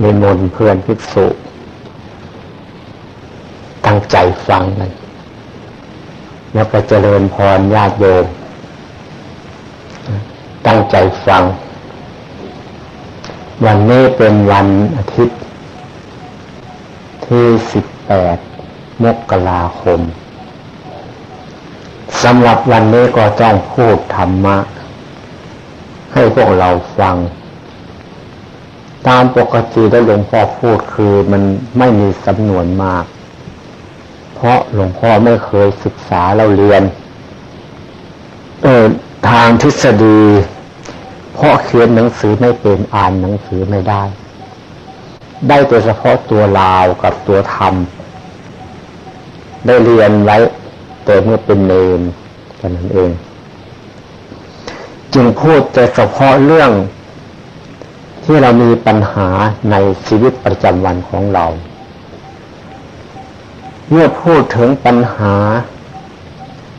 ในมนเพื่อนภิกษุ ตั้งใจฟังกัน แล้วก็เจริญพรญาติโยม ตั้งใจฟัง วันนี้เป็นวันอาทิตย์ ที่สิบแปดมกราคมสำหรับวันนี้ก็ต้องพูดธรรมะ ให้พวกเราฟัง ตามปกติได้หลวงพ่อพูดคือมันไม่มีสำนวนมาก เพราะหลวงพ่อไม่เคยศึกษาเราเรียนเออทางทฤษฎี เพราะเขียนหนังสือไม่เป็นอ่านหนังสือไม่ได้ ได้แต่เฉพาะตัวลาวกับตัวธรรม ได้เรียนไว้แต่เมื่อเป็นเนรท่นั้นเอง จึงพูดแต่เฉพาะเรื่อง ที่เรามีปัญหาในชีวิตประจำวันของเรา เมื่อพูดถึงปัญหา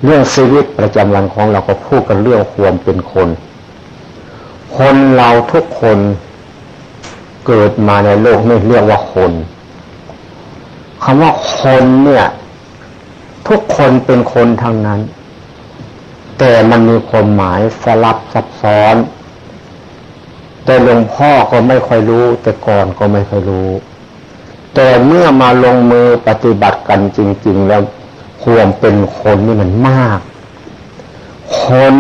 เรื่องชีวิตประจำวันของเราก็พูดกันเรื่องความเป็นคน คนเราทุกคนเกิดมาในโลกนี่เรียกว่าคนคำว่าคนเนี่ย ทุกคนเป็นคนทางนั้น แต่มันมีความหมายสลับซับซ้อน แต่หลวงพ่อก็ไม่ค่อยรู้ แต่ก่อนก็ไม่ค่อยรู้ แต่เมื่อมาลงมือปฏิบัติกันจริง ๆ แล้วความเป็นคนนี่มันมาก คน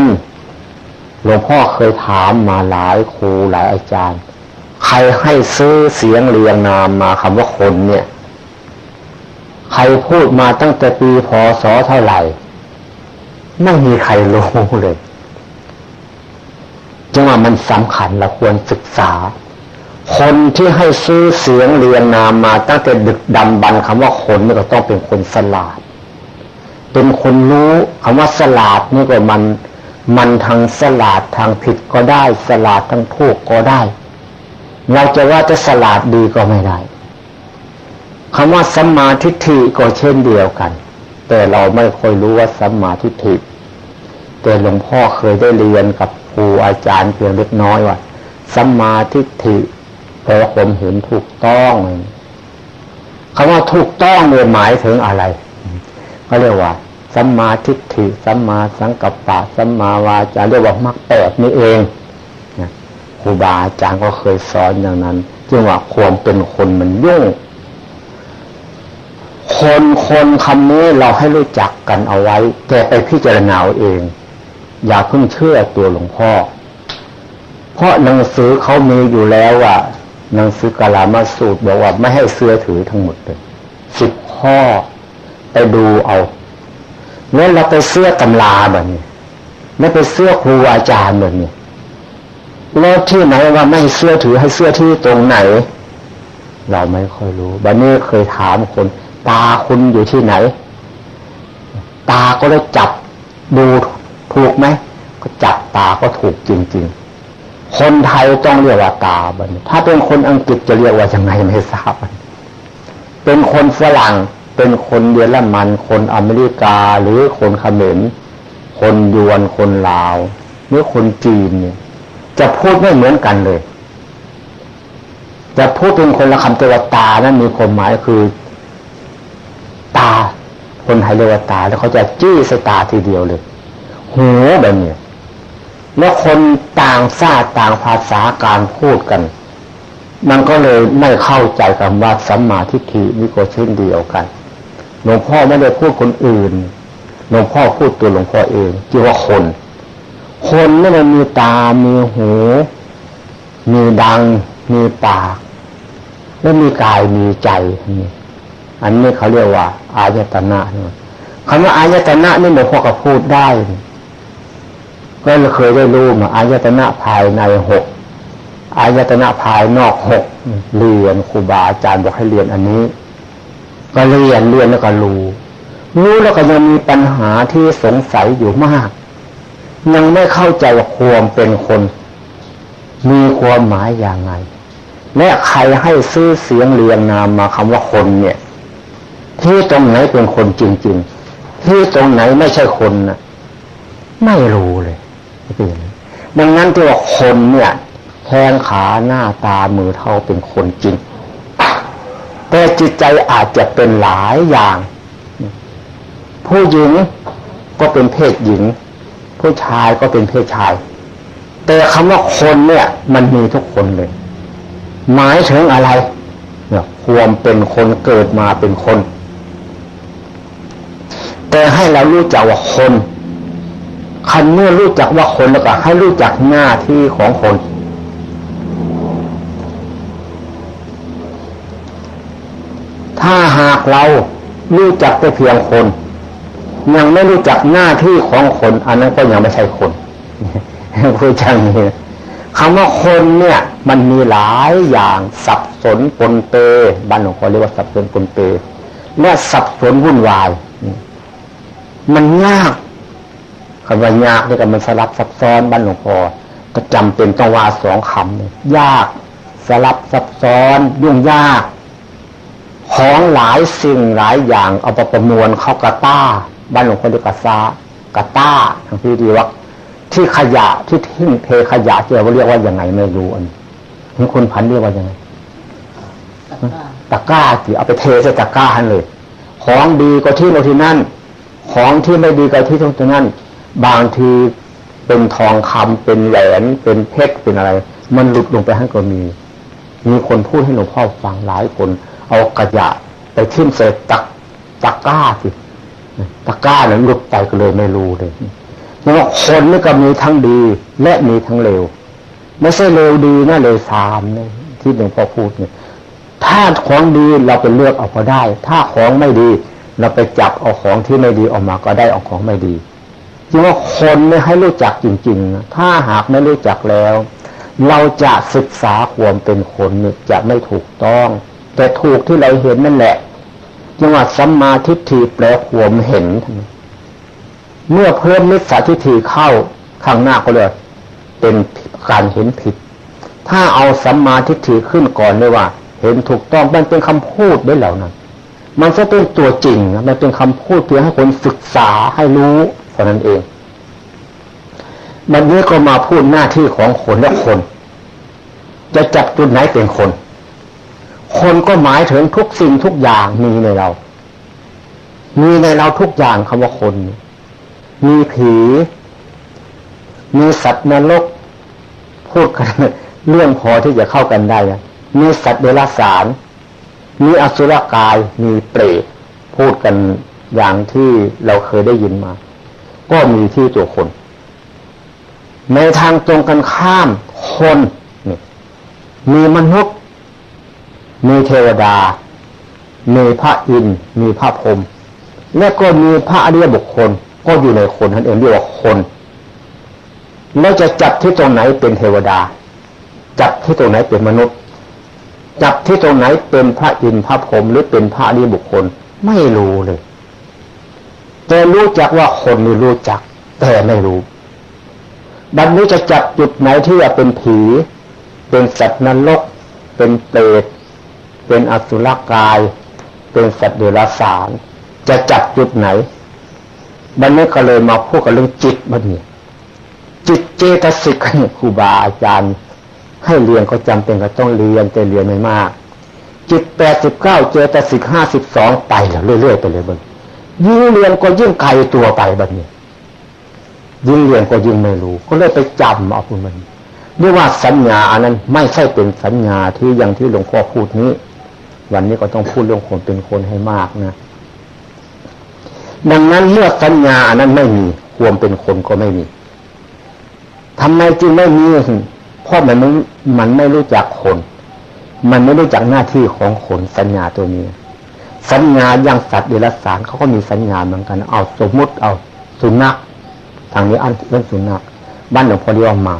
หลวงพ่อเคยถามมาหลายครูหลายอาจารย์ ใครให้ซื้อเสียงเรียงนามมาคำว่าคนเนี่ย ใครพูดมาตั้งแต่ปีพศเท่าไหร่ ไม่มีใครรู้เลย จังว่ามันสำคัญเราควรศึกษา คนที่ให้ซื้อเสียงเรียงนามมาตั้งแต่ดึกดำบรรคำว่าคนนี่ก็ต้องเป็นคนสลาด เป็นคนรู้คำว่าสลาดนี่ก็มันมันทางสลาดทางผิดก็ได้สลาดทางถูกก็ได้ เราจะว่าจะสลาดดีก็ไม่ได้คำว่าสัมมาทิฏฐิก็เช่นเดียวกัน แต่เราไม่ค่อยรู้ว่าสัมมาทิฏฐิแต่หลวงพ่อเคยได้เรียนกับ ครูอาจารย์เพียงเล็กน้อยว่าสัมมาทิฏฐิแปลว่าผมเห็นถูกต้องคำว่าถูกต้องเนี่ยหมายถึงอะไรเขาเรียกว่าสัมมาทิฏฐิสัมมาสังกัปปะสัมมาวาจาเรียกว่ามรรคแปดนี่เองครูบาอาจารย์ก็เคยสอนอย่างนั้นจึงว่าความเป็นคนมันยุ่ง คนคนคำนี้เราให้รู้จักกันเอาไว้ แต่ไปพิจารณาเอง อย่าเพิ่งเชื่อตัวหลวงพ่อ เพราะหนังสือเขามีอยู่แล้วว่าหนังสือกาลามาสูตรบอกว่าไม่ให้เสื้อถือทั้งหมดเลยสิบข้อไปดูเอาแล้วเราไปเสื้อตำราแบบนี้ไม่ไปเสื้อครูอาจารย์แบบนี้แล้วที่ไหนว่าไม่เสื้อถือให้เสื้อที่ตรงไหน เราไม่ค่อยรู้บันนี้เคยถามคน ตาคุณอยู่ที่ไหน ตาก็ได้จับดู ถูกไหมก็จับตาก็ถูกจริง ๆ คนไทยต้องเรียกว่าตาบันถ้าเป็นคนอังกฤษจะเรียกว่ายังไงไม่ทราบเป็นคนฝรั่งเป็นคนเยอรมัน คนอเมริกาหรือคนเขมรคนยวนคนลาวหรือคนจีนเนี่ย จะพูดไม่เหมือนกันเลยจะพูดเป็นคนละคำตัวตานั้นมีความหมายคือ ตา คนไทยเรียกว่าตา แล้วเขาจะจี้สตาทีเดียวเลย หูแบบนี้แล้วคนต่างชาติต่างภาษาการพูดกัน มันก็เลยไม่เข้าใจคำว่าสัมมาทิฏฐินี่ก็เช่นเดียวกันหลวงพ่อไม่ได้พูดคนอื่นหลวงพ่อพูดตัวหลวงพ่อเองที่ว่าคน คนนี่มันมีตา มีหู มีดัง มีปาก และมีกายมีใจอันนี้เขาเรียกว่า อายตนะคำว่าอายตนะนี่หลวงพ่อก็พูดได้ ก็เคยได้รู้มาอายตนะภายในหกอายตนะภายนอกหกเรียนครูบาอาจารย์บอกให้เรียนอันนี้ ก็เรียนเรียนแล้วก็รู้รู้แล้วก็ยังมีปัญหาที่สงสัยอยู่มาก ยังไม่เข้าใจว่าความเป็นคน มีความหมายอย่างไง และใครให้ซื้อเสียงเรียงนามมาคำว่าคนเนี่ย ที่ตรงไหนเป็นคนจริง ๆ ที่ตรงไหนไม่ใช่คนนะไม่รู้เลย ดังนั้นที่ว่าคนเนี่ยแข้งขาหน้าตามือเท่าเป็นคนจริง แต่จิตใจอาจจะเป็นหลายอย่าง ผู้หญิงก็เป็นเพศหญิง ผู้ชายก็เป็นเพศชาย แต่คำว่าคนเนี่ย มันมีทุกคนเลย หมายถึงอะไรเนี่ยความเป็นคนเกิดมาเป็นคน แต่ให้เรารู้จักว่าคน คันเมื่อรู้จักว่าคนแล้วก็ให้รู้จักหน้าที่ของคน ถ้าหากเรารู้จักแต่เพียงคน ยังไม่รู้จักหน้าที่ของคน อันนั้นก็ยังไม่ใช่คนคุยจังนี้คำว่าคนเนี่ย มันมีหลายอย่างสับสนปนเปบ้านหลวงพ่อเรียกว่าสับสนปนเปและสับสนวุ่นวาย มันยาก คำว่ายากนี่ก็มันสลับซับซ้อนบ้านหลวงพ่อก็จำเป็นต้องว่าสองคำยากสลับซับซ้อนยุ่งยาก ของหลายสิ่งหลายอย่างเอาไปประมวลเข้ากระต้าบ้านหลวงพ่อเรียกกระซากระต้าทางที่ดีว่าที่ขยะที่ทิ้งเทขยะเจ้าเรียกว่ายังไงไม่รู้อันนี่คุณพันเรียกว่ายังไงตะก้าสิเอาไปเทใส่ตะก้าหันเลย ของดีก็ที่เราที่นั่น ของที่ไม่ดีก็ที่ตรงนั้น บางทีเป็นทองคำเป็นแหวนเป็นเพชรเป็นอะไร มันหลุดลงไปให้ก็มี มีคนพูดให้หลวงพ่อฟังหลายคน เอากระยะไปทิ้มเศษตะตะก้าสิตะก้าเนั้นหลุดไปก็เลยไม่รู้เลยเพราะคนนี่ก็มีทั้งดี และมีทั้งเลวไม่ใช่เลวดีนะเลวสามนะที่หลวงพ่อพูดเนี่ย ถ้าของดีเราไปเลือกเอาก็ได้ ถ้าของไม่ดี เราไปจับเอาของที่ไม่ดีออกมาก็ได้เอาของไม่ดี จึงว่าคนไม่ให้รู้จักจริงๆ ถ้าหากไม่รู้จักแล้ว เราจะศึกษาความเป็นคนเนี่ยจะไม่ถูกต้อง แต่ถูกที่เราเห็นนั่นแหละจังหวัดสัมมาทิฏฐิแปลความเห็น เมื่อเพิ่มมิจฉาทิฏฐิเข้าข้างหน้าก็เลยเป็นการเห็นผิด ถ้าเอาสัมมาทิฏฐิขึ้นก่อนเลยว่า เห็นถูกต้องมันเป็นคำพูดได้แล้วนะมันจะเป็นตัวจริงมันเป็นคำพูดเพื่อให้คนศึกษาให้รู้ เท่านั้นเองมันนี้ก็มาพูดหน้าที่ของคนและคน จะจับจุดไหนเป็นคน คนก็หมายถึงทุกสิ่งทุกอย่างมีในเรา มีในเราทุกอย่างคำว่าคน มีผี มีสัตว์นรก พูดกันเรื่องพอที่จะเข้ากันได้นะมีสัตว์เดรัจฉาน มีอสุรกาย มีเปรต พูดกันอย่างที่เราเคยได้ยินมา ก็มีที่ตัวคน ในทางตรงกันข้ามคนนี่มีมนุษย์ มีเทวดา มีพระอินทร์มีพระพรหมและก็มีพระอริยบุคคล ก็อยู่ในคนนั่นเองเรียกว่าคน แล้วจะจับที่ตรงไหนเป็นเทวดา จับที่ตรงไหนเป็นมนุษย์ จับที่ตรงไหนเป็นพระอินทร์พระพรหมหรือเป็นพระอริยบุคคล ไม่รู้เลย แต่รู้จักว่าคนนี่รู้จัก แต่ไม่รู้บัดนี้จะจับจุดไหนที่จะเป็นผี เป็นสัตว์นรก เป็นเปรตเป็นอสุรกาย เป็นสัตว์เดรัจฉาน จะจับจุดไหนบัดนี้ก็เลยมาพูดกันเรื่องจิตบัดนี้จิตเจตสิกครูบาอาจารย์ ให้เรียนก็จำเป็นก็ต้องเรียนแต่เรียนไม่มาก จิตแปดสิบเก้าเจตสิกห้าสิบสองไปเรื่อยๆไปเลยบัด ยิ่งเรียนก็ยิ่งไกลตัวไปแบัดนี้ ยิ่งเรียนก็ยิ่งไม่รู้ ก็เลยไปจำเอาคุณมันเรียกว่าสัญญาอันนั้นไม่ใช่เป็นสัญญาที่อย่างที่หลวงพ่อพูดนี้ วันนี้ก็ต้องพูดเรื่องคนเป็นคนให้มากนะดังนั้นเมื่อสัญญาอันนั้นไม่มีความเป็นคนก็ไม่มีทำไมจึงไม่มีเพราะมันมันไม่รู้จักคน มันไม่รู้จักหน้าที่ของคนสัญญาตัวนี้ สัญญาอย่างสัตว์เดรัจฉานเขาก็มีสัญญาเหมือนกัน เอาสมมุติเอาสุนัขทางนี้อันเรื่องสุนัขบ้านหลวงพ่อเรียกว่าหมา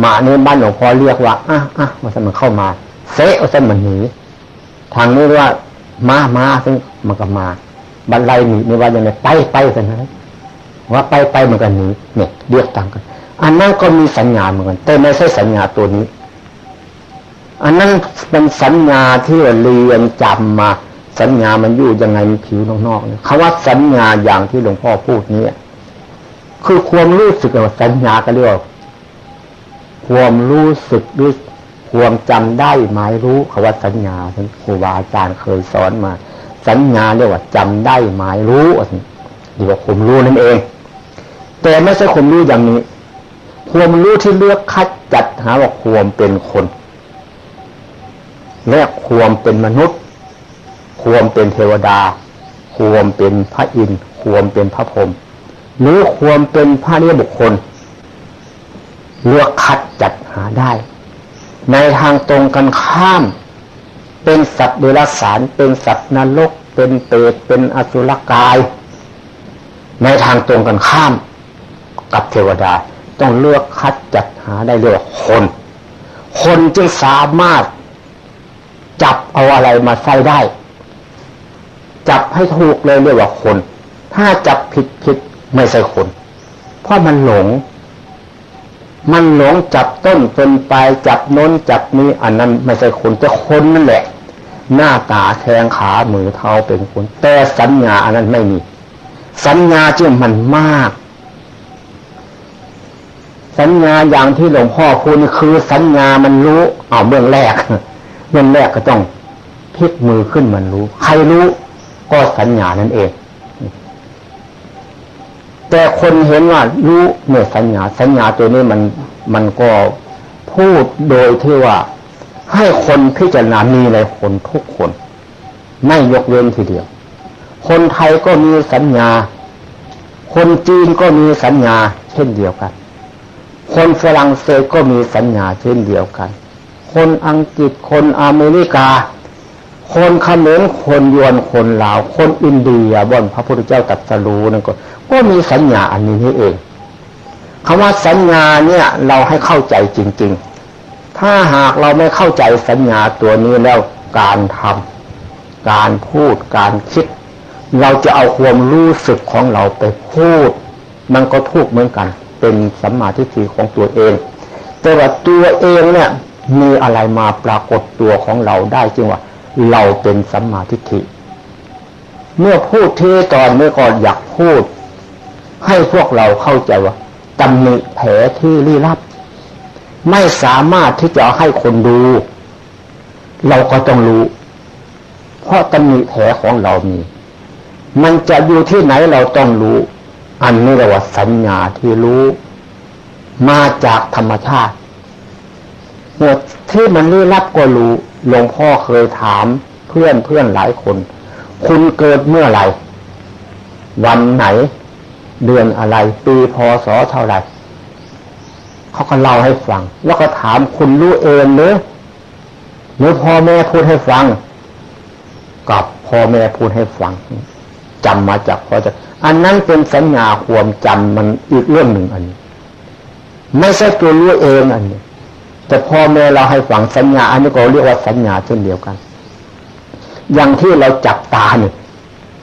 หมาเนี่ยบ้านหลวงพ่อเรียกว่าอะอะมันมันเข้ามาเซะเอาเส้นมันหนีทางนี้เรียกว่ามามาซึ่งมันก็มาบันไลหนีไม่ว่าอย่างไรไปไปกันนะว่าไปไปเหมือนกันหนีเนี่ยเรียกต่างกัน อันนั้นก็มีสัญญาเหมือนกันแต่ไม่ใช่สัญญาตัวนี้ อันนั้นเป็นสัญญาที่เรียนจำมา สัญญามันอยู่ยังไงมันผิวนอกๆเนี่ยคำว่าสัญญาอย่างที่หลวงพ่อพูดนี้คือความรู้สึกว่าสัญญาก็เรียกว่าความรู้สึกด้วยความจำได้หมายรู้คำว่าสัญญาท่านครูบาอาจารย์เคยสอนมา สัญญาเรียกว่าจำได้หมายรู้เรียกว่าความรู้นั่นเอง แต่ไม่ใช่ความรู้อย่างนี้ ความรู้ที่เลือกคัดจัดหาว่าความเป็นคน และความเป็นมนุษย์ ความเป็นเทวดา ความเป็นพระอินทร์ความเป็นพระพรหมหรือความเป็นพระเนียบุคคล เลือกคัดจัดหาได้ ในทางตรงกันข้าม เป็นสัตว์เดรัจฉานเป็นสัตว์นรกเป็นเปรตเป็นอสุรกาย ในทางตรงกันข้าม กับเทวดาต้องเลือกคัดจัดหาได้เรียกว่าคน คนจึงสามารถจับเอาอะไรมาใส่ได้ จับให้ถูกเลยเรียกว่าคน ถ้าจับผิดผิดไม่ใช่คน เพราะมันหลง มันหลงจับต้นจนปลายจับน้นจับนี้อันนั้นไม่ใช่คนแต่คนนั่นแหละ หน้าตาแทงขามือเท้าเป็นคน แต่สัญญาอันนั้นไม่มี สัญญาจึงมันมาก สัญญาอย่างที่หลวงพ่อพูดคือ สัญญามันรู้เอาเบื้องแรกเบื้องแรกก็ต้องพลิกมือขึ้นมันรู้ ใครรู้ ก็สัญญานั่นเอง แต่คนเห็นว่ารู้เนี่ยสัญญา สัญญาตัวนี้มันมันก็พูดโดยที่ว่า ให้คนพิจารณามีในคนทุกคน ไม่ยกเว้นทีเดียว คนไทยก็มีสัญญา คนจีนก็มีสัญญา เช่นเดียวกัน คนฝรั่งเศสก็มีสัญญาเช่นเดียวกัน คนอังกฤษคนอเมริกา คนเขมรคนยวนคนลาว คนอินเดียบนพระพุทธเจ้าตรัสรู้นั่นก็ ก็มีสัญญาอันนี้นี่เองคำว่าสัญญาเนี่ย เราให้เข้าใจจริง ๆ ถ้าหากเราไม่เข้าใจสัญญาตัวนี้แล้วการทำการพูดการคิด เราจะเอาความรู้สึกของเราไปพูด มันก็ทุกเหมือนกัน เป็นสัมมาทิฏฐิของตัวเอง แต่ว่าตัวเองเนี่ยมีอะไรมาปรากฏตัวของเราได้จริงว่า เราเป็นสัมมาทิฏฐิ เมื่อพูดเทตอนเมื่อก่อนอยากพูด ให้พวกเราเข้าใจว่าตำหนิแผลที่ลี้ลับ ไม่สามารถที่จะให้คนดู เราก็ต้องรู้ เพราะตำหนิแผลของเรามี มันจะอยู่ที่ไหนเราต้องรู้ อันนี้เรียกว่าสัญญาที่รู้ มาจากธรรมชาติหมดที่มันลี้ลับก็รู้ หลวงพ่อเคยถามเพื่อนเพื่อนหลายคน คุณเกิดเมื่อไหร่ วันไหน เดือนอะไร ปีพศเท่าไหร่เขาก็เล่าให้ฟัง แล้วก็ถามคุณรู้เองหรือหรือพ่อแม่พูดให้ฟัง กับพ่อแม่พูดให้ฟังจำมาจากพ่อจะอันนั้นเป็นสัญญาความจำมันอีกเรื่องหนึ่งอันนี้ ไม่ใช่ตัวรู้เองอันนี้ แต่พ่อแม่เราให้ฟังสัญญา อันนี้ก็เรียกว่าสัญญาเช่นเดียวกัน อย่างที่เราจับตาเนี่ย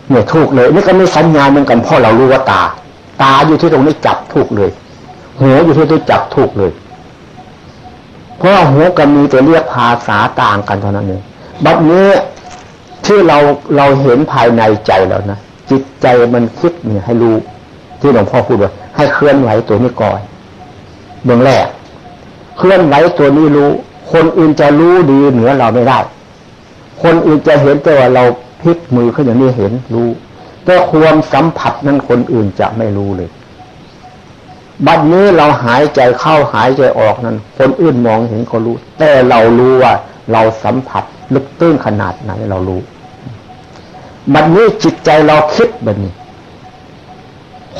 เนี่ยถูกเลยนี่ก็ไมีสัญญาเหมือนกันพราะเรารู้ว่าตา ตาอยู่ที่ตรงนี้จับถูกเลยหูอยู่ที่ตรงจับถูกเลย เพราะหูกับมีแต่เรียกภาษาต่างกันเท่านั้นเองบัดนี้ที่เราเราเห็นภายในใจแล้วนะจิตใจมันคิดเนี่ยให้รู้ ที่หลวงพ่อพูดว่าให้เคลื่อนไหวตัวนี้ก่อนเบื้องแรก เคลื่อนไหวตัวนี้รู้ คนอื่นจะรู้ดีเหนือเราไม่ได้ คนอื่นจะเห็นแต่ว่าเราพลิกมือขึ้นอย่างนี้เห็นรู้ แต่ความสัมผัสนั้นคนอื่นจะไม่รู้เลย บัดนี้เราหายใจเข้าหายใจออกนั้น คนอื่นมองเห็นก็รู้ แต่เรารู้ว่า เราสัมผัสลึกตื้นขนาดไหนเรารู้ บัดนี้จิตใจเราคิดแบบนี้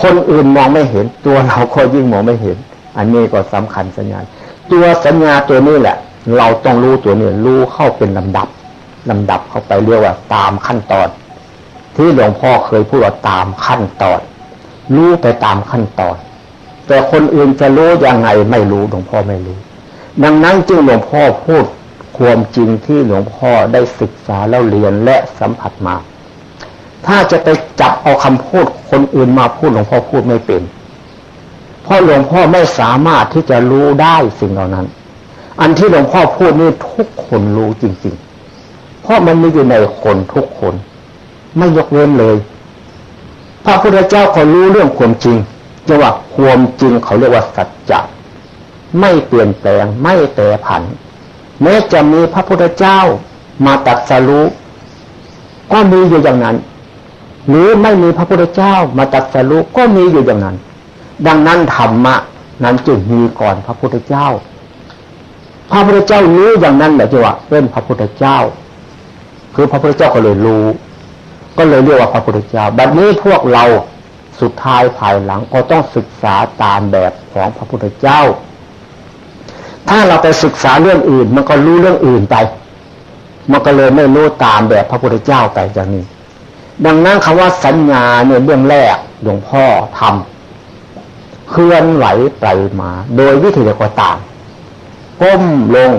คนอื่นมองไม่เห็นตัวเราก็ยิ่งมองไม่เห็น อันนี้ก็สำคัญสัญญา ตัวสัญญาตัวนี้แหละ เราต้องรู้ตัวนี้รู้เข้าเป็นลำดับลำดับเข้าไปเรียกว่าตามขั้นตอน ที่หลวงพ่อเคยพูดว่าตามขั้นตอน รู้ไปตามขั้นตอน แต่คนอื่นจะรู้ยังไงไม่รู้หลวงพ่อไม่รู้ ดังนั้นจึงหลวงพ่อพูดความจริงที่หลวงพ่อได้ศึกษาแล้วเรียนและสัมผัสมา ถ้าจะไปจับเอาคำพูดคนอื่นมาพูดหลวงพ่อพูดไม่เป็น เพราะหลวงพ่อไม่สามารถที่จะรู้ได้สิ่งเหล่านั้น อันที่หลวงพ่อพูดนี่ทุกคนรู้จริง ๆ เพราะมันมีอยู่ในคนทุกคน ไม่ยกเว้นเลย พระพุทธเจ้าเขารู้เรื่องความจริงจะว่าความจริงเขาเรียกว่าสัจจะไม่เปลี่ยนแปลงไม่แปรผัน แม้จะมีพระพุทธเจ้ามาตัดสรู้ก็มีอยู่อย่างนั้น หรือไม่มีพระพุทธเจ้ามาตัดสรู้ก็มีอยู่อย่างนั้น ดังนั้นธรรมะนั้นจึงมีก่อนพระพุทธเจ้า พระพุทธเจ้ารู้อย่างนั้นแหละจีว่าเป็นพระพุทธเจ้า คือพระพุทธเจ้าก็เลยรู้ ก็เลยเรียกว่าพระพุทธเจ้า บัดนี้พวกเราสุดท้ายภายหลังก็ต้องศึกษาตามแบบของพระพุทธเจ้า ถ้าเราไปศึกษาเรื่องอื่น มันก็รู้เรื่องอื่นไป มันก็เลยไม่รู้ตามแบบพระพุทธเจ้าไปอย่างนี้ ดังนั้นคำว่าสัญญาเนี่ยเรื่องแรกหลวงพ่อทำ เคลื่อนไหวไปมา โดยวิธีใดก็ตามก้มลง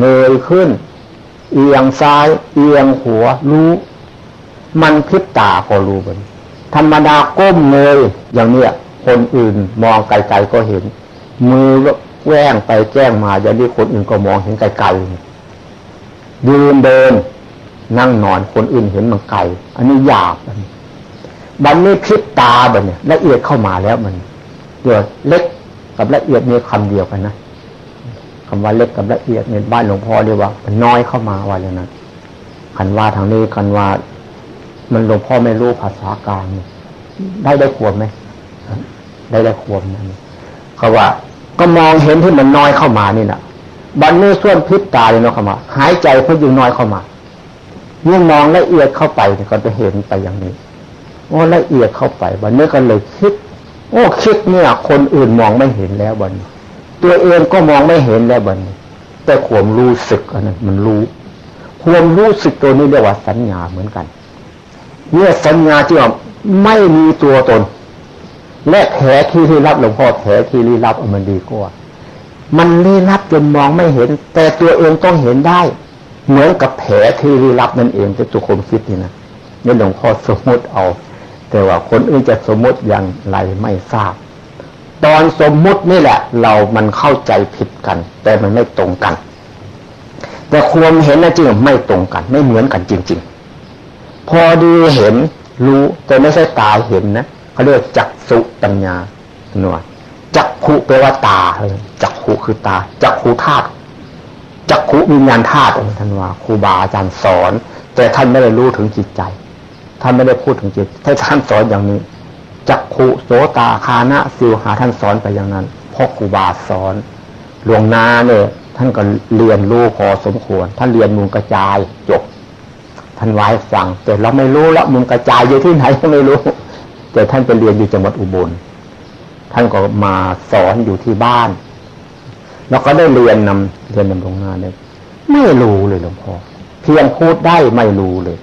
เงยขึ้น เอียงซ้าย เอียงหัวรู้ มันพิบตาก็รู้เหมือนธรรมดาก้มเงยอย่างเนี้ยคนอื่นมองไกลๆก็เห็น มือแว่งไปแจ้งมาอย่างนี้คนอื่นก็มองเห็นไกลๆยืนเดิน นั่งนอนคนอื่นเห็นมันไกล อันนี้หยาบบันนี้พิบตาบันเนี่ยละเอียดเข้ามาแล้วมัน เดี๋ยวเล็กกับละเอียดมีคำเดียวกันนะคำว่าเล็กกับละเอียดในบ้านหลวงพ่อเรียกว่ามันน้อยเข้ามาว่าอย่างนั้นคันว่าทางนี้คันว่า มันหลวงพ่อไม่รู้ภาษากลางได้ได้ควรไหมได้ได้ควรนั่นเขาว่า ก็มองเห็นที่มันน้อยเข้ามานี่นะบันนี้ส่วนพิษตาเลยเนาะเข้ามาหายใจเพื่อยิ่งน้อยเข้ามาเมื่อมองละเอียดเข้าไปก็จะเห็นไปอย่างนี้โอ้ละเอียดเข้าไปบันนี้ก็เลยคิด โอ้คิดเนี่ย คนอื่นมองไม่เห็นแล้วบันนี้ตัวเองก็มองไม่เห็นแล้วบันนี้แต่ความรู้สึกอันนั้นมันรู้ ความรู้สึกตัวนี้เรียกว่าสัญญาเหมือนกันเมื่อสัญญาที่ว่าไม่มีตัวตน และแผลที่ลี้ลับหลวงพ่อแผลที่ลี้ลับมันดีกว่า มันลี้ลับจนมองไม่เห็น แต่ตัวเองต้องเห็นได้ เหมือนกับแผลที่ลี้ลับนั่นเองจะตัวคนคิดนี่นะนี่หลวงพ่อสมมติเอา แต่ว่าคนอื่นจะสมมติอย่างไรไม่ทราบ ตอนสมมุตินี่แหละ เรามันเข้าใจผิดกัน แต่มันไม่ตรงกัน แต่ความเห็นนะจริงไม่ตรงกัน ไม่เหมือนกันจริง ๆ พอดีเห็นรู้แต่ไม่ใช่ตาเห็นนะเขาเรียกจักสุปัญญาหนวยจักขุแปลว่าตาจักขุคือตา จักขุธาตุจักขุวิญญาณธาตุท่านว่าครูบาอาจารย์สอน แต่ท่านไม่ได้รู้ถึงจิตใจ ท่านไม่ได้พูดถึงจิตถ้าท่านสอนอย่างนี้จักขุโสตาคานะสิวหาท่านสอนไปอย่างนั้นพ่อครูบาสอน หลวงนาเนี่ย ท่านก็เรียนรู้พอสมควร ท่านเรียนมูลกระจายจบ ท่านไว้ฟัง แต่เราไม่รู้ละมุนกระจายอยู่ที่ไหนก็ไม่รู้ แต่ท่านไปเรียนอยู่จังหวัดอุบล ท่านก็มาสอนอยู่ที่บ้าน แล้วก็ได้เรียนนำเรียนนำโรงงาเนเลยไม่รู้เลยหลวงพ่อเพียงพูดได้ไม่รู้เลย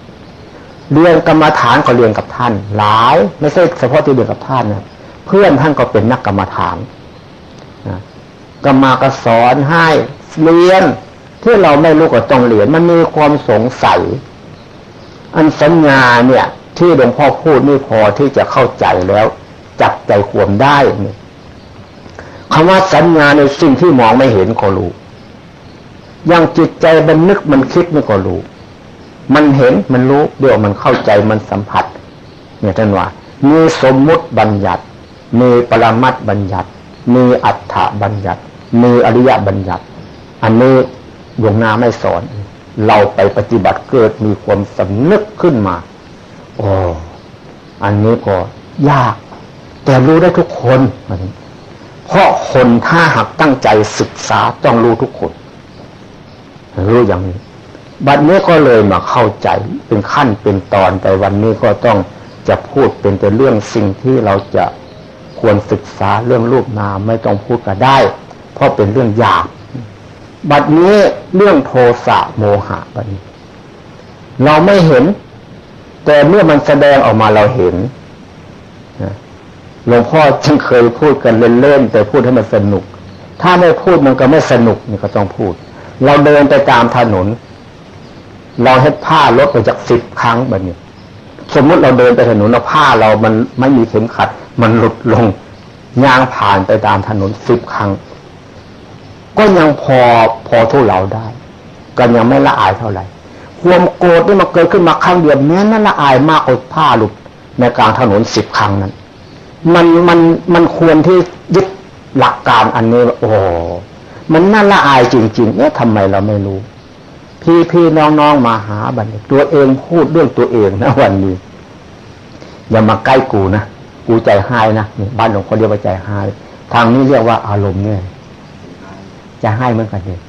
เรียนกรรมฐานก็เรียนกับท่าน หลายไม่ใช่เฉพาะที่เรียนกับท่านนะเพื่อนท่านก็เป็นนักกรรมฐานนะกรรมาก็สอนให้เรียนที่เราไม่รู้ก็ต้องเรียนมันมีความสงสัย อันสัญญาเนี่ย ที่หลวงพ่อพูดนี่พอที่จะเข้าใจแล้ว จับใจขวมได้นี่ยคำว่าสัญญาในสิ่งที่มองไม่เห็นก็รู้ยังจิตใจมันนึกมันคิดนี่ก็รู้ มันเห็นมันรู้เดี๋ยวมันเข้าใจมันสัมผัส เนี่ยท่านว่า มีสมมุติบัญญัติ มีปรมัตบัญญัติ มีอัฏฐบัญญัติ มีอริยบัญญัติ อันนี้หลวงนาไม่สอน เราไปปฏิบัติเกิดมีความสำนึกขึ้นมาโอ้อันนี้ก็ยาก แต่รู้ได้ทุกคนเพราะคนถ้าหากตั้งใจศึกษาต้องรู้ทุกคนรู้อย่างนี้ บัดนี้ก็เลยมาเข้าใจเป็นขั้นเป็นตอนแต่วันนี้ก็ต้องจะพูดเป็นแต่เรื่องสิ่งที่เราจะควรศึกษาเรื่องรูปนามไม่ต้องพูดก็ได้ เพราะเป็นเรื่องยากบัดนี้เรื่องโทสะโมหะบัดนี้ เราไม่เห็น แต่เมื่อมันแสดงออกมาเราเห็นหลวงพ่อจึงเคยพูดกันเล่นๆแต่พูดให้มันสนุก ถ้าไม่พูดมันก็ไม่สนุกนี่ก็ต้องพูด เราเดินไปตามถนน เราให้ผ้าลดไปจากสิบครั้งแบบนี้สมมุติเราเดินไปถนนแล้วผ้าเรามันไม่มีเข็มขัด มันหลุดลงยางผ่านไปตามถนนสิบครั้ง ก็ยังพอพอทุเราได้ ก็ยังไม่ละอายเท่าไหร่ความโกรธที่มาเกิดขึ้นมาครั้งเดียวแม้นั้นละอายมากกว่าผ้าหลุดในกลางถนนสิบครั้งนั้น มันมันมันควรที่ยึดหลักการอันนี้ โอ้มันน่าละอายจริงๆเอ๊ะทำไมเราไม่รู้ พี่พี่น้องๆมาหาบันตัวเองพูดเรื่องตัวเองนะวันนี้ อย่ามาใกล้กูนะกูใจหายนะนบ้านหลวงพ่อเรียกว่าใจหาย ทางนี้เรียกว่าอารมณ์เนี่ยจะให้เหมือนกันเลย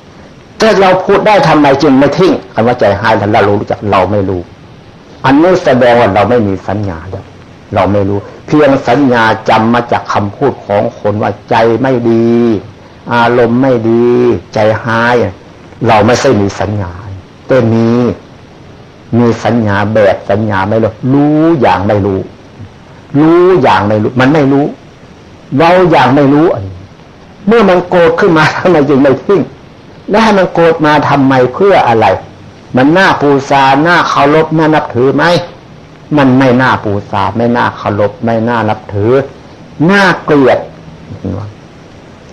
แต่เราพูดได้ทำไมจึงไม่ทิ้งคำว่าใจหายแต่เรารู้จักเราไม่รู้ อันนี้แสดงว่าเราไม่มีสัญญาเดียวเราไม่รู้ เพียงสัญญาจำมาจากคำพูดของคนว่าใจไม่ดี อารมณ์ไม่ดี ใจหาย เราไม่ใช่มีสัญญา แต่มีมีสัญญาแบบสัญญาไม่รู้รู้อย่างไม่รู้ รู้อย่างไม่รู้ มันไม่รู้ เราอย่างไม่รู้อันเมื่อมันโกรธขึ้นมาทำไมจึงไม่ทิ้งแล้วให้มันโกรธมาทำไมเพื่ออะไร มันน่าปูซาหน้าเคารพน่านับถือไหมมันไม่น่าปูซาไม่น่าเคารพไม่น่านับถือน่าเกลียด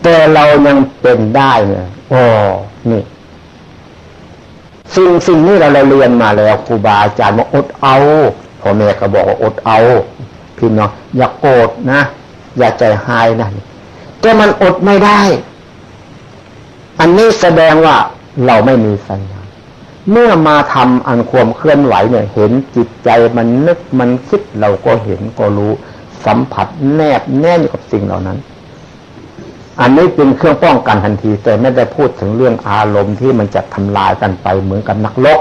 แต่เรายังเป็นได้เนี่ยโอ้นี่ สิ่งสิ่งนี้เราเรียนมาแล้วครูบาอาจารย์บอกอดเอาพ่อแม่ก็บอกว่าอดเอาพี่น้องอย่าโกรธนะ อย่าใจหายนะแต่มันอดไม่ได้ อันนี้แสดงว่าเราไม่มีสัญญา เมื่อมาทำอันความเคลื่อนไหวเนี่ย เห็นจิตใจมันนึกมันคิดเราก็เห็นก็รู้ สัมผัสแนบแน่นอยู่กับสิ่งเหล่านั้น อันนี้เป็นเครื่องป้องกันทันที แต่ไม่ได้พูดถึงเรื่องอารมณ์ที่มันจะทำลายกันไปเหมือนกับนักลบ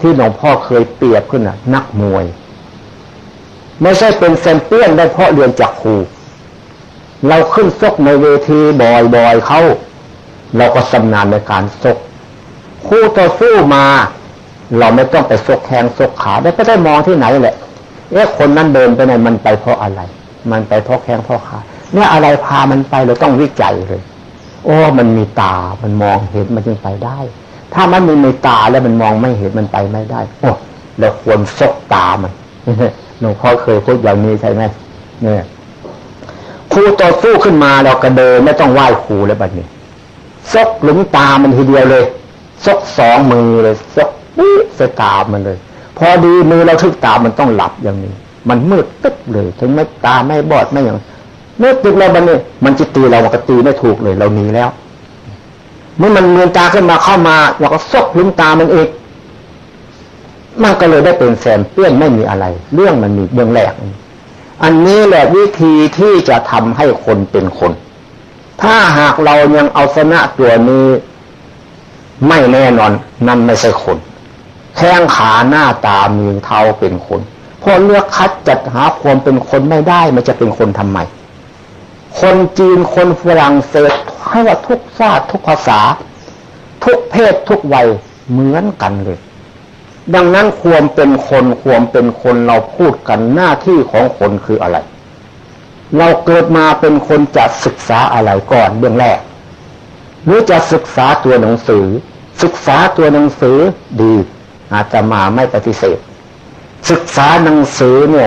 ที่หลวงพ่อเคยเปรียบขึ้นนะนักมวย ไม่ใช่เป็นเซนเปี้ยนได้เพราะเรียนจากครูเราขึ้นซกในเวทีบ่อยๆเขาเราก็สำนานในการซกคู่ต่อสู้มา เราไม่ต้องไปซกแขงซกขาได้ก็ได้มองที่ไหนแหละเอ๊ะคนนั้นเดินไปไหนมันไปเพราะอะไร มันไปเพราะแข้งเพราะขา เนี่ยอะไรพามันไปเราต้องวิจัยเลย โอ้ มันมีตา มันมองเห็นมันจึงไปได้ ถ้ามันมีในตาแล้วมันมองไม่เห็นมันไปไม่ได้ โอ้เราควรซกตามันหลวงพ่อเคยพูดอย่างนี้ใช่ไหมเนี่ยครูต่อสู้ขึ้นมาเราก็เดินไม่ต้องไหว้ครูแล้วบัดนี้ซกหลุมตามันทีเดียวเลยซกสองมือเลยซกปุ๊บใส่ตามันเลย พอดีมือเราทึกตามันต้องหลับอย่างนี้ มันมืดตึ๊บเลย ถึงไม่ตาไม่บอดไม่อย่าง เมื่อตึกเราบันนี้มันจะตีเรามันก็ตีไม่ถูกเลย เราหนีแล้ว เมื่อมันเมือนตาขึ้นมาเข้ามาเราก็ซกลุมตามันเองมันก็เลยได้เป็นแสนเปี้ยนไม่มีอะไร เรื่องมันมีเบื้องแรก อันนี้แหละวิธีที่จะทำให้คนเป็นคน ถ้าหากเรายังเอาชนะตัวนี้ ไม่แน่นอนนั่นไม่ใช่คน แข้งขาหน้าตามีเท้าเป็นคนพอเลือกคัดจัดหาความเป็นคนไม่ได้ มันจะเป็นคนทำไม คนจีนคนฝรั่งเศสให้ว่าทุกชาติทุกภาษา ทุกเพศทุกวัยเหมือนกันเลย ดังนั้นความเป็นคนความเป็นคนเราพูดกันหน้าที่ของคนคืออะไร เราเกิดมาเป็นคนจะศึกษาอะไรก่อนเบื้องแรก หรือจะศึกษาตัวหนังสือ ศึกษาตัวหนังสือดี อาจจะมาไม่ปฏิเสธ ศึกษาหนังสือเนี่ย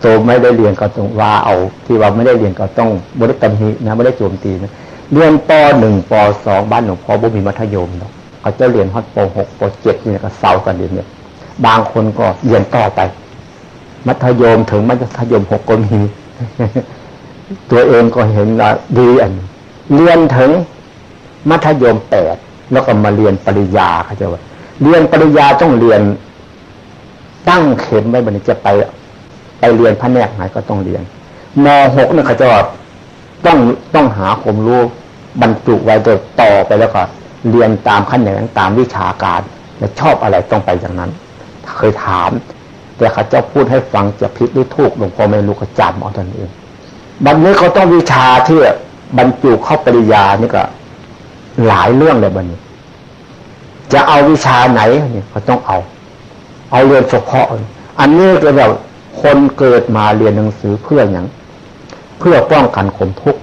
โตไม่ได้เรียนก็ต้องว่าเอา ที่ว่าไม่ได้เรียนก็ต้องบริกรรมนะไม่ได้โจมตีนะเรียนปหนึ่งปสองบ้านหลวงพ่อบุมีมัธยมเนาะเขาจะเรียนฮอตปหกปเจ็ดเนี่ยก็เศร้ากันเรียนเนี่ยบางคนก็เรียนต่อไป มัธยมถึงมัธยมหกก็มีตัวเองก็เห็นดีอัน เรียนถึงมัธยมแปดแล้วก็มาเรียนปริญาเขาจะว่าเรียนปริญาต้องเรียน ตั้งเข็มไว้บันนี้จะไป ไปเรียนพระแนกไหนก็ต้องเรียนมหกเนี่ยเขาจะต้องต้องหาความรู้บรรจุไว้โดยต่อไปแล้วก็เรียนตามขั้นอย่างตามวิชาการจะชอบอะไรต้องไปอย่างนั้น เคยถาม แต่เขาเจ้าพูดให้ฟังจะผิดหรือถูกหลวงพ่อไม่รู้ก็จำเอาตนเองบัดนี้เขาต้องวิชาที่บรรจุเข้าปริญญานี่ก็ หลายเรื่องเลยบันนี้ จะเอาวิชาไหนเนี่ยเขาต้องเอา เอาเรียนเฉพาะ อันนี้ก็แบบคนเกิดมาเรียนหนังสือเพื่ออย่างเพื่อป้องกันข่มทุกข์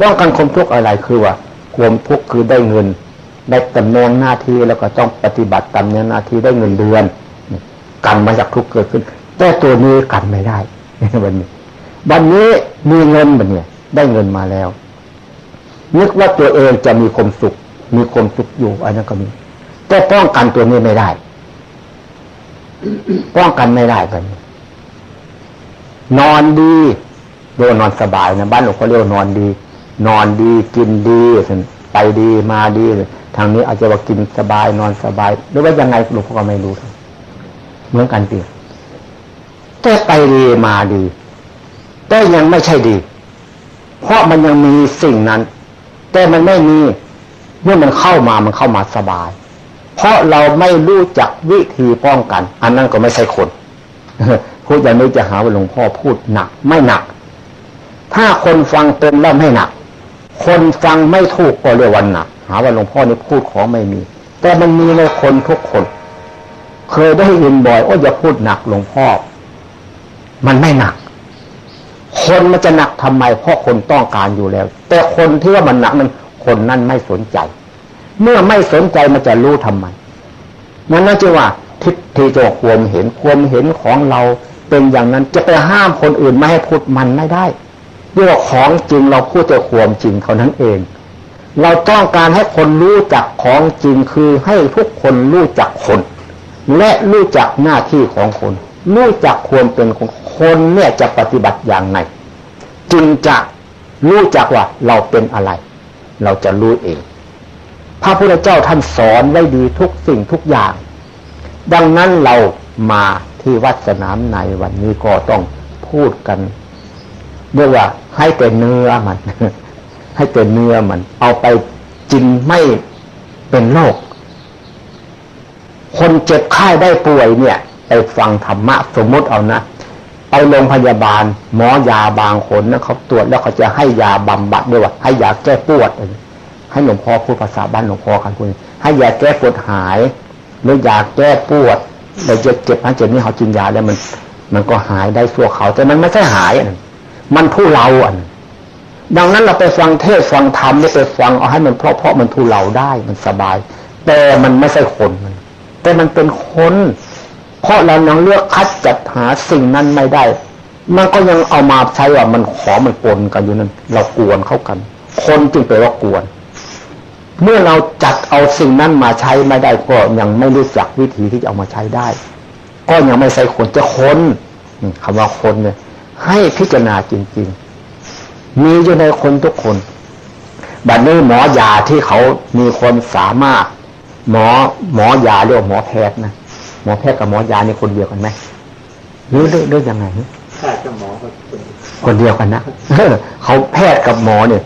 ป้องกันข่มทุกข์อะไรคือว่าข่มทุกข์คือได้เงินได้ตำแหน่งหน้าที่แล้วก็ต้องปฏิบัติตามหน้าที่ได้เงินเดือนกันมาจากทุกข์เกิดขึ้น แต่ตัวนี้กันไม่ได้วันนี้วันนี้มีเงินแบบนี้ได้เงินมาแล้วนึกว่าตัวเองจะมีความสุข มีความสุขอยู่อันนั้นก็มีแต่ป้องกันตัวนี้ไม่ได้ ป้องกันไม่ได้กันนอนดีโดยนอนสบายนะบ้านหลวงพ่อเรียกนอนดี นอนดีกินดีไปดีมาดี ทางนี้อาจจะว่ากินสบายนอนสบาย หรือว่ายังไงหลวงพ่อก็ไม่รู้เหมือนกันเตียนแต่ไปดีมาดี แต่ยังไม่ใช่ดี เพราะมันยังมีสิ่งนั้น แต่มันไม่มีเมื่อมันเข้ามามันเข้ามาสบาย เพราะเราไม่รู้จักวิธีป้องกัน อันนั้นก็ไม่ใช่คนพูดอย่างนี้จะหาว่าหลวงพ่อพูดหนัก ไม่หนัก ถ้าคนฟังเต็มแล้วไม่หนัก คนฟังไม่ถูกก็เรียกวันหนัก หาว่าหลวงพ่อนี่พูดของไม่มี แต่มันมีในคนทุกคน เคยได้ยินบ่อยโอ้อย่าพูดหนักหลวงพ่อ มันไม่หนัก คนมันจะหนักทำไม เพราะคนต้องการอยู่แล้ว แต่คนที่ว่ามันหนักมันคนนั้นไม่สนใจ เมื่อไม่สนใจมันจะรู้ทำไมนั่นน่าจะว่าทิฏฐิจะความเห็นความเห็นของเราเป็นอย่างนั้นจะไปห้ามคนอื่นไม่ให้พูดมันไม่ได้เรียกว่าของจริงเราพูดแต่ความจริงเท่านั้นเอง เราต้องการให้คนรู้จักของจริงคือให้ทุกคนรู้จักคน และรู้จักหน้าที่ของคน รู้จักควรเป็นคนคนเนี่ยจะปฏิบัติอย่างไรจึงจะรู้จักว่าเราเป็นอะไร เราจะรู้เอง พระพุทธเจ้าท่านสอนไว้ดีทุกสิ่งทุกอย่าง ดังนั้นเรามาที่วัดสนามในวันนี้ก็ต้องพูดกันเรียกว่าให้แต่เนื้อมัน ให้แต่เนื้อมัน เอาไปจินไม่เป็นโรคคนเจ็บไข้ได้ป่วยเนี่ยไปฟังธรรมะสมมติเอานะไปโรงพยาบาล หมอยาบางคนนะเขาตรวจแล้วเขาจะให้ยาบำบัดด้วยว่าให้ยาแก้ปวด ให้หลวงพ่อพูดภาษาบ้านหลวงพ่อกันคุณให้ยาแก้ปวดหายหรืออยากแก้ปวดเราจะเจ็บนั้นเจ็บนี้เขากินยาแล้วมัน มันก็หายได้สั่วเขาแต่มันไม่ใช่หายอะมันทุเลาอะดังนั้นเราไปฟังเทศฟังธรรมนี่ไปฟังเอาให้มันเพราะเพราะมันทุเลาได้มันสบาย แต่มันไม่ใช่คนมันแต่มันเป็นคนเพราะเรายังเลือกคัดจัดหาสิ่งนั้นไม่ได้ มันก็ยังเอามาใช้ว่ามันขอมันปนกันอยู่นั้นเรากวนเข้ากัน คนจึงไปว่ากวน เมื่อเราจัดเอาสิ่งนั้นมาใช้ไม่ได้ก็ยังไม่รู้จักวิธีที่จะเอามาใช้ได้ ก็ยังไม่ใช่คนจะคนคำว่าคนเนี่ยให้พิจารณาจริง ๆ มีอยู่ในคนทุกคนบัดนี้หมอยาที่เขามีคนสามารถ หมอหมอยาเรียกหมอแพทย์นะหมอแพทย์กับหมอยานี่คนเดียวกันไหมหรือเรื่องยังไงแพทย์กับหมอคนเดียวกันนะเขาแพทย์กับหมอเนี่ย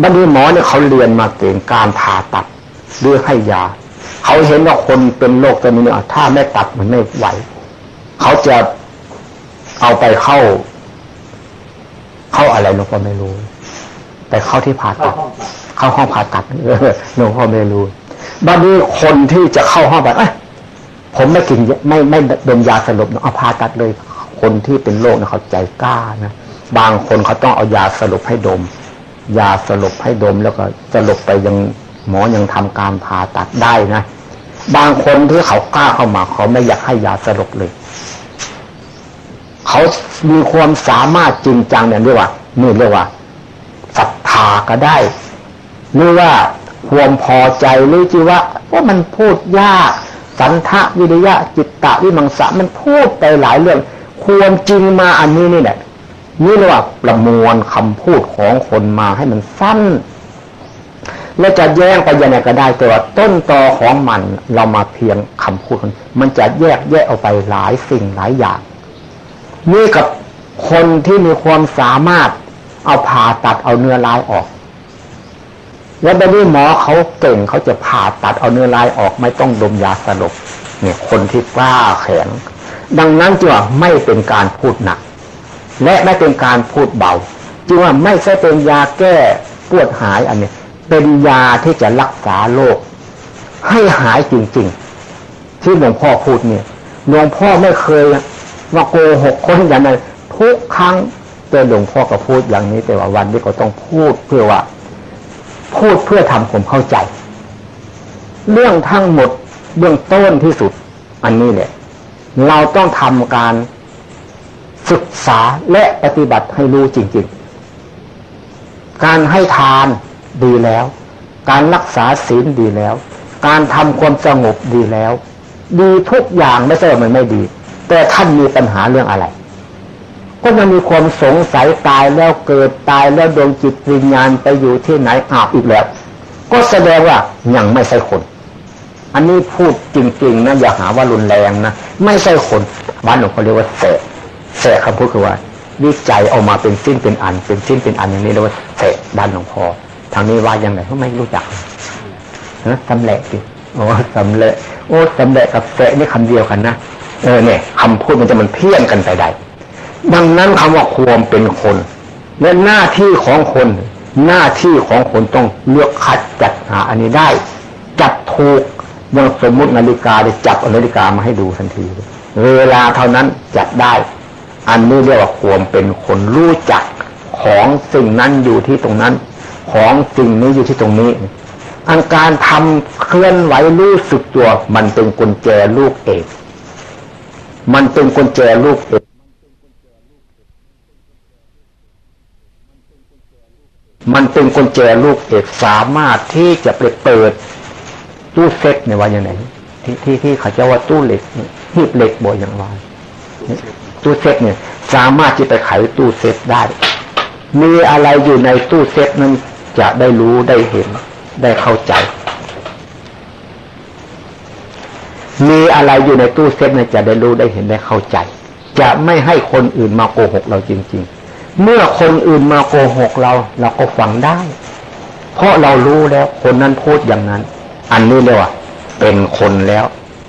บัดนี้หมอเนี่ยเขาเรียนมาเก่งการผ่าตัดหรือให้ยา เขาเห็นว่าคนเป็นโรคตัวนี้เนี่ยถ้าไม่ตัดมันไม่ไหว เขาจะเอาไปเข้า เข้าอะไรหลวงพ่อไม่รู้ แต่เข้าที่ผ่าตัด เข้าห้องผ่าตัดหลวงพ่อไม่รู้บัดนี้คนที่จะเข้าห้องแบบผมไม่กินไม่ไม่ดมยาสลบเอาผ่าตัดเลย คนที่เป็นโรคเนี่ยเขาใจกล้านะบางคนเขาต้องเอายาสลบให้ดม ยาสลบให้ดมแล้วก็สลบไปยังหมอยังทำการผ่าตัดได้นะ บางคนที่เขากล้าเข้ามา เขาไม่อยากให้ยาสลบเลย เขามีความสามารถจริงจังเนี่ยเรียกว่านี่เรียกว่าศรัทธาก็ได้หรือว่าความพอใจหรือจีว่าว่ามันพูดยาก สันทะวิริยะจิตตะวิมังสะมันพูดไปหลายเรื่อง ความจริงมาอันนี้นี่แหละ นี่เรียกว่าประมวลคำพูดของคนมาให้มันสั้น และจะแยกไปยังไงก็ได้แต่ว่าต้นตอของมันเรามาเพียงคำพูดมันจะแยกแยกออกไปหลายสิ่งหลายอย่าง นี่กับคนที่มีความสามารถเอาผ่าตัดเอาเนื้อลายออก แล้วตอนนี้หมอเขาเก่งเขาจะผ่าตัดเอาเนื้อลายออกไม่ต้องดมยาสลบเนี่ยคนที่กล้าแข็งดังนั้นจึงว่าไม่เป็นการพูดหนัก และไม่เป็นการพูดเบาจึงว่าไม่ใช่เป็นยาแก้ปวดหายอันนี้ เป็นยาที่จะรักษาโรคให้หายจริง ๆ ที่หลวงพ่อพูดเนี่ยหลวงพ่อไม่เคยว่าโกหกคนอย่างนั้นทุกครั้งแต่หลวงพ่อก็พูดอย่างนี้ แต่ว่าวันนี้ก็ต้องพูดเพื่อว่า พูดเพื่อทำผมเข้าใจ เรื่องทั้งหมดเบื้องต้นที่สุด อันนี้แหละเราต้องทำการ ศึกษาและปฏิบัติให้รู้จริง ๆ การให้ทานดีแล้ว การรักษาศีลดีแล้ว การทำความสงบดีแล้ว ดีทุกอย่างไม่ใช่ว่ามันไม่ดี แต่ท่านมีปัญหาเรื่องอะไรก็ยังมีความสงสัยตายแล้วเกิดตายแล้วดวงจิตวิญญาณไปอยู่ที่ไหนอาบอีกแล้ว ก็แสดงว่ายังไม่ใช่คน อันนี้พูดจริงๆนะอย่าหาว่ารุนแรงนะไม่ใช่คนบ้านหลวงเขาเรียกว่าเสะ เสะคำพูดคือว่า วิจัยออกมาเป็นสิ้นเป็นอัน เป็นสิ้นเป็นอันอย่างนี้เรียกว่าเสะบ้านหลวงพ่อทางนี้ว่ายังไงเขาไม่รู้จักนะสำเร็จดิโอ้สำเร็จโอ้สำเร็จกับเสะนี่คำเดียวกันนะเออเนี่ยคำพูดมันจะมันเพี้ยนกันไปได้ดังนั้นคำว่าควมเป็นคน และหน้าที่ของคน หน้าที่ของคนต้องเลือกคัดจัดหาอันนี้ได้ จับถูกยังสมมุตินาฬิกาได้จับนาฬิกามาให้ดูทันที เวลาเท่านั้นจับได้ อันนี้เรียกว่าควมเป็นคนรู้จักของสิ่งนั้นอยู่ที่ตรงนั้น ของสิ่งนี้อยู่ที่ตรงนี้ อันการทำเคลื่อนไหวรู้สึกตัวมันเป็นกุญแจลูกเอกมันเป็นกุญแจลูกเอกมันเป็นกุญแจลูกเอกสามารถที่จะไปเปิดตู้เซ็ตในวันย่างไรที่ที่ที่เขาจะว่าตู้เหล็กหีบเหล็กบ่อยอย่างไร ตู้เซ็ตเนี่ย สามารถที่ไปไขตู้เซ็ตได้ มีอะไรอยู่ในตู้เซ็ตนั้นจะได้รู้ได้เห็นได้เข้าใจ มีอะไรอยู่ในตู้เซ็ตนั้นจะได้รู้ได้เห็นได้เข้าใจ จะไม่ให้คนอื่นมาโกหกเราจริง ๆ เมื่อคนอื่นมาโกหกเรา เราก็ฟังได้ เพราะเรารู้แล้วคนนั้นพูดอย่างนั้น อันนี้เรียว่าเป็นคนแล้ว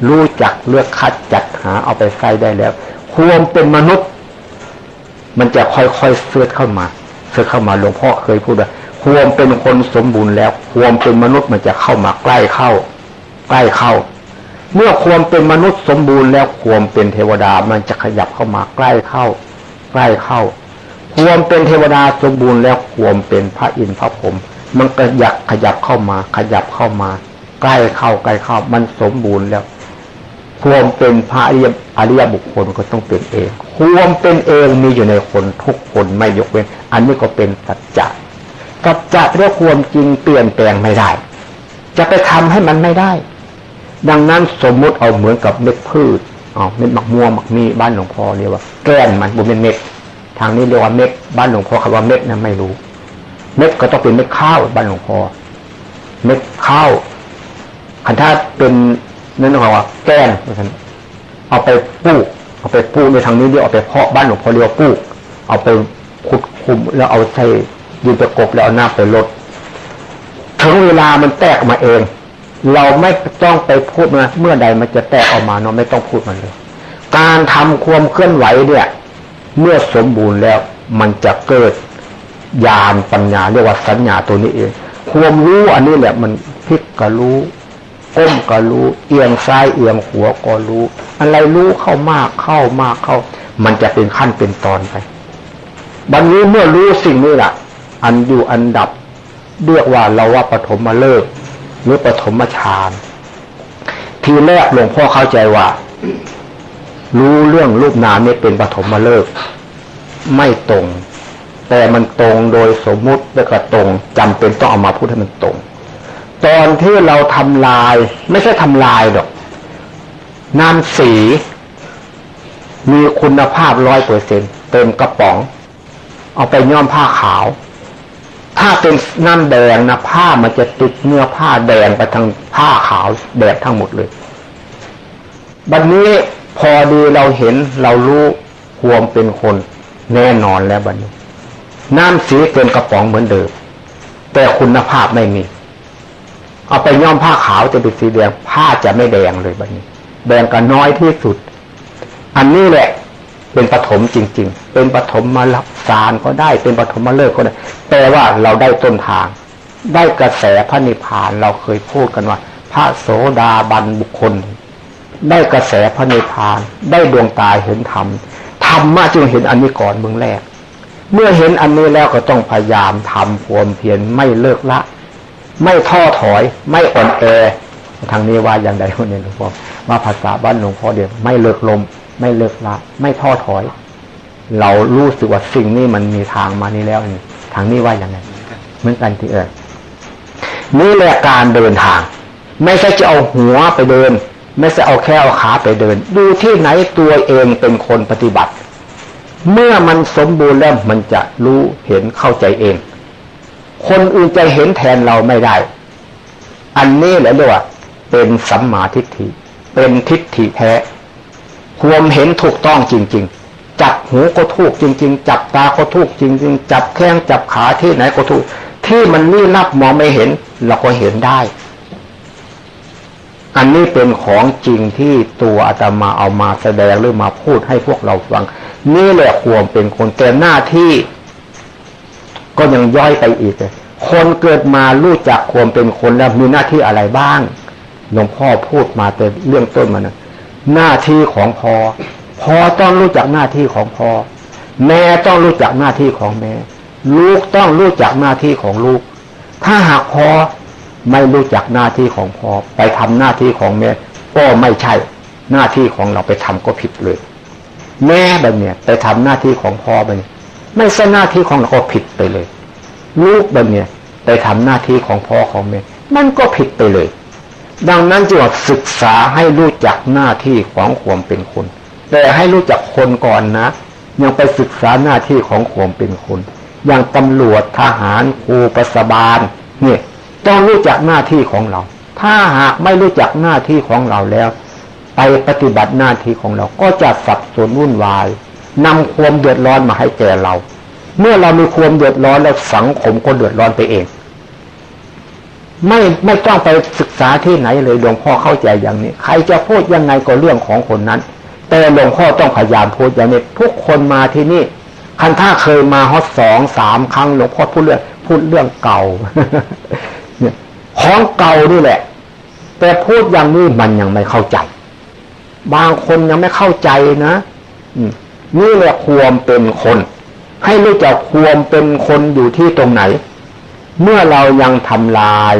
รู้จักเลือกคัดจัดหาเอาไปใส่ได้แล้ว ควรเป็นมนุษย์ มันจะค่อยๆเสื้อเข้ามาเสื้อเข้ามาหลวงพ่อเคยพูดว่าควรเป็นคนสมบูรณ์แล้ว ควรเป็นมนุษย์มันจะเข้ามาใกล้เข้า ใกล้เข้า เมื่อควรเป็นมนุษย์สมบูรณ์แล้วควรเป็นเทวดามันจะขยับเข้ามาใกล้เข้า ใกล้เข้า ความเป็นเทวดาสมบูรณ์แล้วความเป็นพระอินทร์พระพรหมมันก็ยากขยับเข้ามา ขยับเข้ามา ใกล้เข้าใกล้เข้า มันสมบูรณ์แล้ว ความเป็นพระอริยบุคคลก็ต้องเป็นเองความเป็นเองมีอยู่ในคนทุกคนไม่ยกเว้น อันนี้ก็เป็นสัจจะสัจจะเรียกความจริงเปลี่ยนแปลงไม่ได้ จะไปทำให้มันไม่ได้ ดังนั้นสมมุติเอาเหมือนกับเม็ดพืชเอาเม็ดมะม่วงมะมีบ้านหลวงพ่อเรียกว่าแก้นมันบุเป็นเม็ดทางนี้เรียกว่าเม็ดบ้านหลวงพ่อคำว่าเม็ดนะไม่รู้ เม็ดก็ต้องเป็นเม็ดข้าวบ้านหลวงพ่อเม็ดข้าวคันถ้าเป็น นั่นเขายว่าแก้นเอาไปปลูกเอาไปปลูกในทางนี้เรียกเอาไปเพาะบ้านหลวงพ่อเรียกปลูกเอาไปขุดคุมแล้วเอาใส่ยืนประกบแล้วเอาหน้าไปลดถึงเวลามันแตกมาเอง เราไม่ต้องไปพูดมาเมื่อใดมันจะแตกออกมาเนาะไม่ต้องพูดมันเลย การทำความเคลื่อนไหวเนี่ย เมื่อสมบูรณ์แล้วมันจะเกิดญาณปัญญาเรียกว่าสัญญาตัวนี้เอง ความรู้อันนี้แหละมันพลิกก็รู้ ก้มก็รู้ เอียงซ้ายเอียงหัวก็รู้ อะไรรู้เข้ามากเข้ามากเข้า มันจะเป็นขั้นเป็นตอนไปบันนี้เมื่อรู้สิ่งนี้แหละอันอยู่อันดับเรียกว่าเราว่าปฐมมาเลิกหรือปฐมฌานทีแรกหลวงพ่อเข้าใจว่า รู้เรื่องรูปนามนี่เป็นปฐมมาเลิกไม่ตรง แต่มันตรงโดยสมมุติแล้วก็ตรงจำเป็นต้องเอามาพูดให้มันตรง ตอนที่เราทำลาย ไม่ใช่ทำลายหรอกน้ำสี มีคุณภาพร้อยเปอร์เซ็นเต็มกระป๋อง เอาไปย้อมผ้าขาว ถ้าเป็นน้ำแดงนะผ้ามันจะติดเนื้อผ้าแดงไปทางผ้าขาวแดดทั้งหมดเลยบัดนนี้พอดีเราเห็นเรารู้ความเป็นคนแน่นอนแล้วบัดนี้ น้ำสีเต็มกระป๋องเหมือนเดิมแต่คุณภาพไม่มี เอาไปย้อมผ้าขาวจะเป็นสีแดงผ้าจะไม่แดงเลยแบัดนี้ แดงก็น้อยที่สุด อันนี้แหละเป็นปฐมจริง ๆ เป็นปฐมมาลับสารก็ได้เป็นปฐมมาเลิกก็ได้แต่ว่าเราได้ต้นทาง ได้กระแสพระนิพพานเราเคยพูดกันว่า พระโสดาบันบุคคล ได้กระแสพระนิพพาน ได้ดวงตาเห็นธรรมธรรมะจึงเห็นอันนี้ก่อนเมืองแรก เมื่อเห็นอันนี้แล้วก็ต้องพยายามทำความเพียรไม่เลิกละ ไม่ท้อถอย ไม่อ่อนแอทางนี้ว่าอย่างใดคนนี้หลวงพ่อว่าภาษาบ้านหลวงพ่อเดียวไม่เลิกลม ไม่เลิกละ ไม่ท้อถอย เรารู้สึกว่าสิ่งนี้มันมีทางมานี้แล้วนี่ทางนี้ว่าอย่างไรเหมือนกันที่เออนี่แหละการเดินทาง ไม่ใช่จะเอาหัวไปเดิน ไม่ใช่เอาแค่เอาขาไปเดิน ดูที่ไหนตัวเองเป็นคนปฏิบัติ เมื่อมันสมบูรณ์แล้วมันจะรู้เห็นเข้าใจเอง คนอื่นจะเห็นแทนเราไม่ได้ อันนี้แหละเรียกว่า เป็นสัมมาทิฏฐิ เป็นทิฏฐิแท้ความเห็นถูกต้องจริง ๆ จับหูก็ถูกจริง ๆ จับตาก็ถูกจริง ๆ จับแข้งจับขาที่ไหนก็ถูก ที่มันนี่นับมองไม่เห็น เราก็เห็นได้ อันนี้เป็นของจริงที่ตัวอาตมาเอามาแสดงหรือมาพูดให้พวกเราฟัง นี่แหละควรเป็นคนแต่หน้าที่ ก็ยังย่อยไปอีกเลยคนเกิดมารู้จักความเป็นคนแล้วมีหน้าที่อะไรบ้างหลวงพ่อพูดมาแต่เรื่องต้นมานะหน้าที่ของพอ พอต้องรู้จักหน้าที่ของพอ แม่ต้องรู้จักหน้าที่ของแม่ ลูกต้องรู้จักหน้าที่ของลูก ถ้าหากพอไม่รู้จักหน้าที่ของพอ ไปทำหน้าที่ของแม่ก็ไม่ใช่หน้าที่ของเราไปทำก็ผิดเลย แม่แบบเนี้ยไปทำหน้าที่ของพ่อแบบนี้ ไม่ใช่หน้าที่ของเราก็ผิดไปเลย ลูกแบบเนี้ยไปทำหน้าที่ของพ่อของแม่มันก็ผิดไปเลย ดังนั้นจึงศึกษาให้รู้จักหน้าที่ของความเป็นคน แต่ให้รู้จักคนก่อนนะ ยังไปศึกษาหน้าที่ของความเป็นคน อย่างตำรวจทหารครูประสบาลเนี่ยต้องรู้จักหน้าที่ของเรา ถ้าหากไม่รู้จักหน้าที่ของเราแล้ว ไปปฏิบัติหน้าที่ของเราก็จะสับสนวุ่นวาย นำความเดือดร้อนมาให้แก่เรา เมื่อเรามีความเดือดร้อนแล้วสังคมก็เดือดร้อนไปเอง ไม่ไม่ต้องไปศึกษาที่ไหนเลยหลวงพ่อเข้าใจอย่างนี้ ใครจะพูดยังไงก็เรื่องของคนนั้น แต่หลวงพ่อต้องพยายามพูดอย่างนี้ทุกคนมาที่นี่คันถ้าเคยมาฮอตสองสามครั้งหลวงพ่อพูดเรื่องพูดเรื่องเก่าเนี่ยของเก่านี่แหละ แต่พูดอย่างนี้มันยังไม่เข้าใจ บางคนยังไม่เข้าใจนะ นี่แหละความเป็นคน ให้รู้จักความเป็นคนอยู่ที่ตรงไหน เมื่อเรายังทำลาย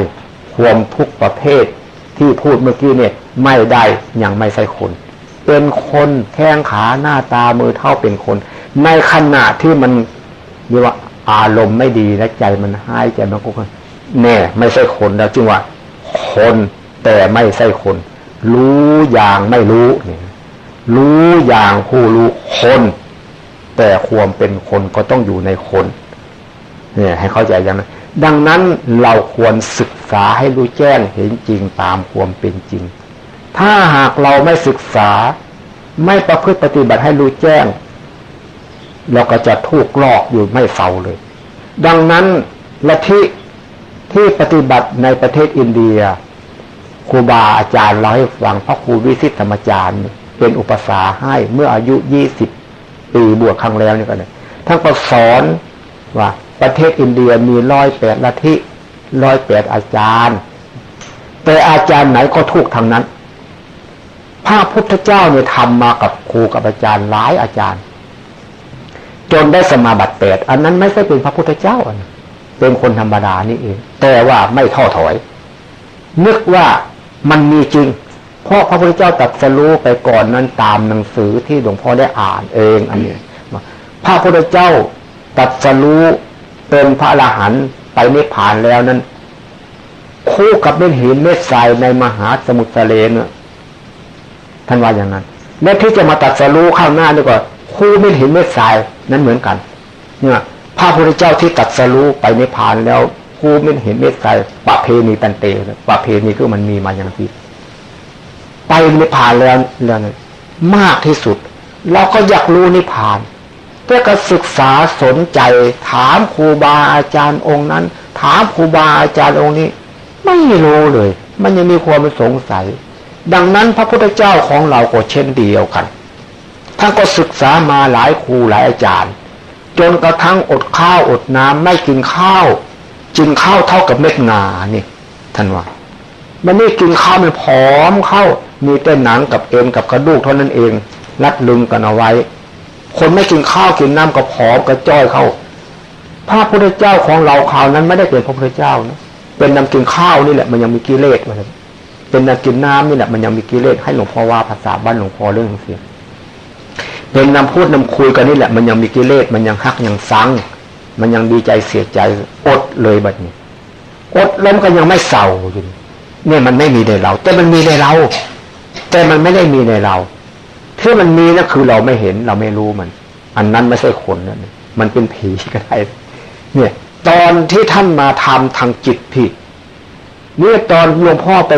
ความทุกประเภท ที่พูดเมื่อกี้เนี่ยไม่ได้ยังไม่ใช่คน เป็นคนแข้งขาหน้าตามือเท่าเป็นคน ในขณะที่มันเรียกว่าอารมณ์ไม่ดีและใจมันหายใจมันก็แน่ไม่ใช่คนแล้วจึงว่า คนแต่ไม่ใช่คน รู้อย่างไม่รู้เนี่ย รู้อย่างผู้รู้คน แต่ความเป็นคนก็ต้องอยู่ในคน เนี่ย ให้เข้าใจอย่างนั้น ดังนั้นเราควรศึกษาให้รู้แจ้งเห็นจริงตามความเป็นจริง ถ้าหากเราไม่ศึกษา ไม่ประพฤติปฏิบัติให้รู้แจ้ง เราก็จะถูกลอกอยู่ไม่เฝ้าเลย ดังนั้นละที่ที่ปฏิบัติในประเทศอินเดียครูบาอาจารย์เราให้ฟังพระครูวิสิตธรรมจารย์ เป็นอุปสาให้เมื่ออายุยี่สิบปีบวชครั้งแล้วนี่ก็เลยท่านก็สอนว่าประเทศอินเดียมีร้อยแปดละทิร้อยแปดอาจารย์ แต่อาจารย์ไหนก็ถูกทางนั้น พระพุทธเจ้าเนี่ยทำมากับครูกับอาจารย์หลายอาจารย์ จนได้สมาบัติแปดอันนั้นไม่ใช่เป็นพระพุทธเจ้าเป็นคนธรรมดานี่เองแต่ว่าไม่ท้อถอย นึกว่ามันมีจริง เพราะพระพุทธเจ้าตรัสรู้ไปก่อนนั้นตามหนังสือที่หลวงพ่อได้อ่านเองอันนี้พระพุทธเจ้าตรัสรู้เป็นพระอรหันต์ไปนิพพานแล้วนั้น คู่กับเม็ดหินเม็ดทรายในมหาสมุทรทะเลเนี่ยท่านว่าอย่างนั้นและที่จะมาตัดสรู้ข้างหน้านี่ก็คู่เม็ดหินเม็ดทรายนั้นเหมือนกัน เนี่ยพระพุทธเจ้าที่ตัดสรู้ไปนิพพานแล้วคูไม่เห็นเมตไตรายปะเพณีตันเตปะเพณีคือมันมีมาอย่างที่ ไปนิพพานแล้วแล้วมากที่สุด เราก็อยากรู้นิพพานเพื่อก็ศึกษาสนใจ ถามครูบาอาจารย์องค์นั้น ถามครูบาอาจารย์องค์นี้ ไม่รู้เลย มันยังมีความสงสัย ดังนั้นพระพุทธเจ้าของเราก็เช่นเดียวกันท่านก็ศึกษามาหลายครูหลายอาจารย์ จนกระทั่งอดข้าวอดน้ำไม่กินข้าวกินข้าวเท่ากับเม็ดงานี่ท่านว่า มันไม่กินข้าวมันผอมเข้า มีแต่หนังกับเอ็นกับกระดูกเท่านั้นเองรัดลึงกันเอาไว้ คนไม่กินข้าวกินน้ำก็ผอมกระจ้อยเข้าพระพุทธเจ้าของเราข่าวนั้นไม่ได้เป็นพระพุทธเจ้านะเป็นนำกินข้าวนี่แหละมันยังมีกิเลสมาเป็นนำกินน้ำนี่แหละมันยังมีกิเลสให้หลวงพ่อว่าภาษาบ้านหลวงพ่อเรื่องเสียเป็นนำพูดนำคุยกันนี่แหละ มันยังมีกิเลสมันยังฮักยังซังมันยังดีใจเสียใจอดเลยบัดนี้อดล้วก็ยังไม่เศร้าอยู่เนี่ยมันไม่มีในเรา แต่มันมีในเรา แต่มันไม่ได้มีในเราที่มันมีนั่นคือเราไม่เห็นเราไม่รู้มัน อันนั้นไม่ใช่คนนั่นมันเป็นผีก็ได้เนี่ย ตอนที่ท่านมาทำทางจิตผิดเนี่ยตอนหลวงพ่อไป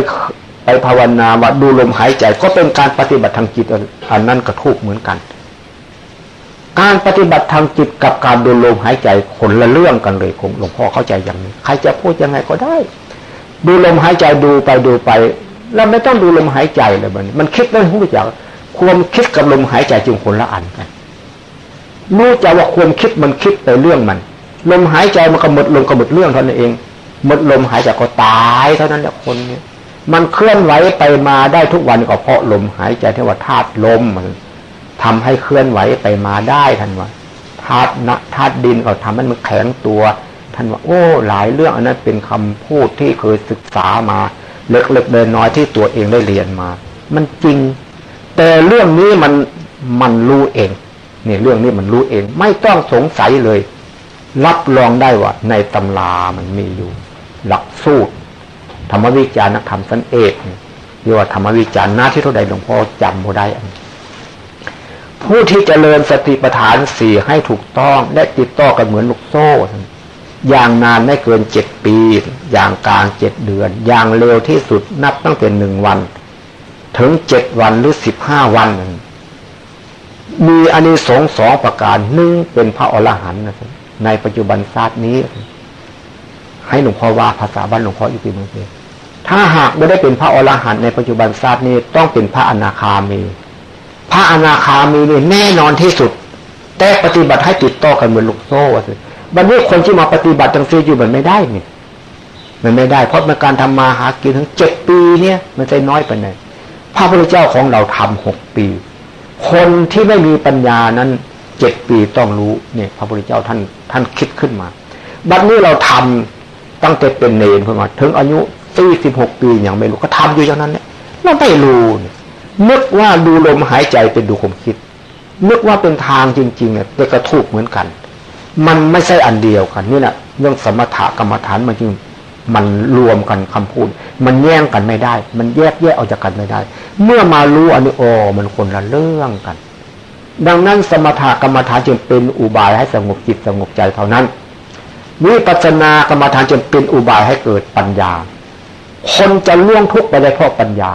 ไปภาวนาว่าดูลมหายใจ ก็เป็นการปฏิบัติทางจิตอันนั้นกระทุกเหมือนกัน การปฏิบัติทางจิตกับการดูลมหายใจคนละเรื่องกันเลยคงหลวงพ่อเข้าใจอย่างนี้ ใครจะพูดยังไงก็ได้ ดูลมหายใจดูไปดูไป เราไม่ต้องดูลมหายใจเลยมันมันคิดไม่รู้จักความคิดกับลมหายใจจึงคนละอันกันรู้จักว่าความคิดมันคิดไปเรื่องมัน ลมหายใจมันก็หมดลมก็หมดเรื่องเท่านั้นเองหมดลมหายใจก็ตายเท่านั้นแหละคนเนี่ยมันเคลื่อนไหวไปมาได้ทุกวันก็เพราะลมหายใจที่ว่าธาตุลมมันทำให้เคลื่อนไหวไปมาได้ท่านว่าธาตุนะธาตุดินก็ทำให้มันแข็งตัวท่านว่า โอ้ หลายเรื่องอันนั้นเป็นคำพูดที่เคยศึกษามา เล็กๆเดินน้อยที่ตัวเองได้เรียนมา มันจริง แต่เรื่องนี้มันมันรู้เองเนี่ยเรื่องนี้มันรู้เอง ไม่ต้องสงสัยเลย รับรองได้ว่า ในตำรามันมีอยู่ หลักสูตรธรรมวิจารณธรรมสันเอกเรียกว่าธรรมวิจารณ์หน้าที่เท่าใดหลวงพ่อจำบ่ได้ผู้ที่จเจริญสติปัฏฐานสี่ให้ถูกต้อง และติดต่อกันเหมือนลูกโซ่ อย่างนานไม่เกินเจ็ดปี อย่างกลางเจ็ดเดือน อย่างเร็วที่สุดนับตั้งแต่หนึ่งวัน ถึงเจ็ดวันหรือสิบห้าวัน มีอานิสงส์สองประการหนึ่งเป็นพระอรหันต์ในปัจจุบันศาสตร์นี้ ให้หลวงพ่อว่าภาษาบ้านหลวงพ่ออยู่ที่เมืองเทถ้าหากไม่ได้เป็นพระอรหันต์ในปัจจุบันศาสตร์นี้ต้องเป็นพระอนาคามี พระอนาคามีนี่แน่นอนที่สุด แต่ปฏิบัติให้ติดต่อกันเหมือนลูกโซ่สิ วันนี้คนที่มาปฏิบัติจังซีอยู่มันไม่ได้เนี่ยมันไม่ได้ เพราะมันการทำมาหากินถึงเจ็ดปีเนี่ย มันใจน้อยไปไหนพระพุทธเจ้าของเราทำหกปี คนที่ไม่มีปัญญานั้นเจ็ดปีต้องรู้เนี่ย พระพุทธเจ้าท่านท่านคิดขึ้นมา บัดนี้เราทำตั้งแต่เป็นเนรขึ้นมา ถึงอายุสี่สิบหกปีอย่างไม่รู้ก็ทำอยู่อย่างนั้นเนี่ยเราไม่รู้นึกว่าดูลมหายใจเป็นดูความคิดนึกว่าเป็นทางจริงๆเนี่ยเป็นกระทุกเหมือนกัน มันไม่ใช่อันเดียวกันนี่แหละเรื่องสมถะกรรมฐานมันจริงมันรวมกันคำพูด มันแย่งกันไม่ได้ มันแยกแยกออกจากกันไม่ได้ เมื่อมารู้อันนี้โอมันคนละเรื่องกัน ดังนั้นสมถะกรรมฐานจึงเป็นอุบายให้สงบจิตสงบใจเท่านั้นวิปัสสนากรรมฐานจึงเป็นอุบายให้เกิดปัญญา คนจะล่วงทุกข์ไปได้เพราะปัญญา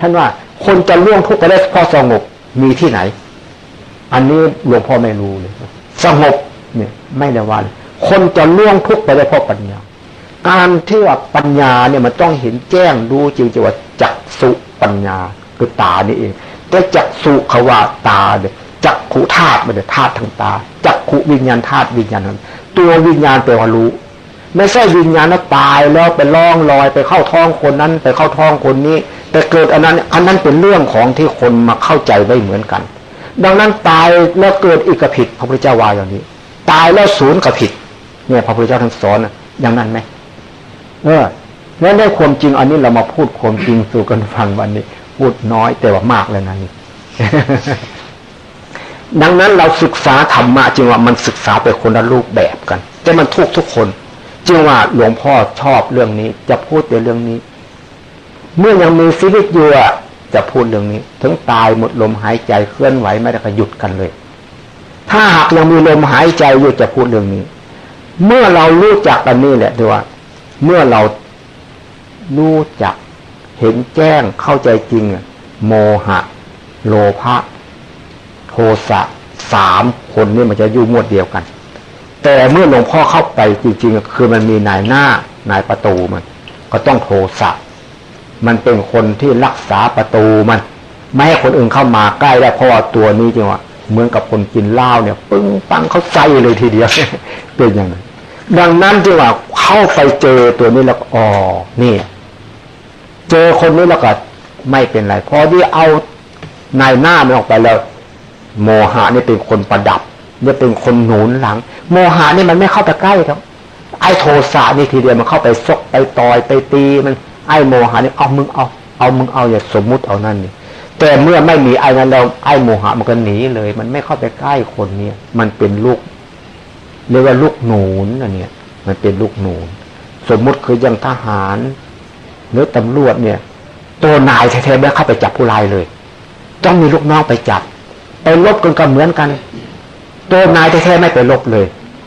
ท่านว่าคนจะล่วงทุกข์ไปได้เพราะสงบมีที่ไหน อันนี้หลวงพ่อไม่รู้เลยสงบ เนี่ย ไม่ได้ว่าคนจะล่วงทุกไปได้เพราะปัญญา การที่ว่าปัญญาเนี่ยมันต้องเห็นแจ้งดูจริงๆว่าจักสุปัญญาคือตานี่เอง แต่จักสุขว่าตาเนี่ยจักขุธาตุมันเนี่ยธาตุทางตาจักขุวิญญาณธาตุวิญญาณนั้นตัววิญญาณแปลว่ารู้ ไม่ใช่วิญญาณนั้นตายแล้วไปล่องลอยไปเข้าท้องคนนั้น ไปเข้าท้องคนนี้ แต่เกิดอันนั้นอันนั้นเป็นเรื่องของที่คนมาเข้าใจไม่เหมือนกัน ดังนั้นตายแล้วเกิดอีกะผิดพระพุทธเจ้าว่าอย่างนี้ ตายแล้วศูนย์กระผิด เนี่ยพระพุทธเจ้าท่านสอนอย่างนั้นไหมเออแล้วได้ความจริงอันนี้เรามาพูดความจริงสู่กันฟังวันนี้ พูดน้อยแต่ว่ามากเลยนะนี่ดังนั้นเราศึกษาธรรมะจริงว่ามันศึกษาไปคนละรูปแบบกัน แต่มันทุกทุกคนจึงว่าหลวงพ่อชอบเรื่องนี้ จะพูดในเรื่องนี้ เมื่อยังมีชีวิตอยู่จะพูดเรื่องนี้ ถึงตายหมดลมหายใจเคลื่อนไหวไม่ได้ก็หยุดกันเลย ถ้าหากยังมีลมหายใจอยู่จะพูดเรื่องนี้ เมื่อเรารู้จักอันนี้แหละดีว่า เมื่อเรารู้จักเห็นแจ้งเข้าใจจริง โมหะ โลภะโทสะสามคนนี้มันจะอยู่หมวดเดียวกัน แต่เมื่อหลวงพ่อเข้าไปจริงๆ คือมันมีนายหน้านายประตูมัน ก็ต้องโทสะมันเป็นคนที่รักษาประตูมัน ไม่ให้คนอื่นเข้ามาใกล้ได้เพราะว่าตัวนี้จริงว่า เหมือนกับคนกินเหล้าเนี่ย ปึ้งปังเขาใจเลยทีเดียวเป็นอย่างนั้นดังนั้นจึงว่าเข้าไปเจอตัวนี้แล้วอ๋อนี่ เจอคนนี้แล้วก็ไม่เป็นไรพอที่เอานายหน้ามันออกไปแล้ว โมหะนี่เป็นคนประดับเนี่ยเป็นคนหนุนหลัง โมหะนี่มันไม่เข้าไปใกล้ครับไอ้โทสะนี่ทีเดียวมันเข้าไปซกไปต่อยไปตีมันไอ้โมหะนี่เอามึงเอา เอามึงเอาอย่าสมมุติเอานั่นนี่ แต่เมื่อไม่มีไอ้นั้นเราไอ้โมหะมันก็หนีเลย มันไม่เข้าไปใกล้คนเนี่ยมันเป็นลูกเรียกว่าลูกหนูนอันเนี้ยมันเป็นลูกหนูน สมมุติคือยังทหารหรือตำรวจเนี่ย ตัวนายแท้ๆไม่เข้าไปจับผู้ร้ายเลยต้องมีลูกน้องไปจับไปลบกันก็เหมือนกัน ตัวนายแท้ๆไม่ไปลบเลย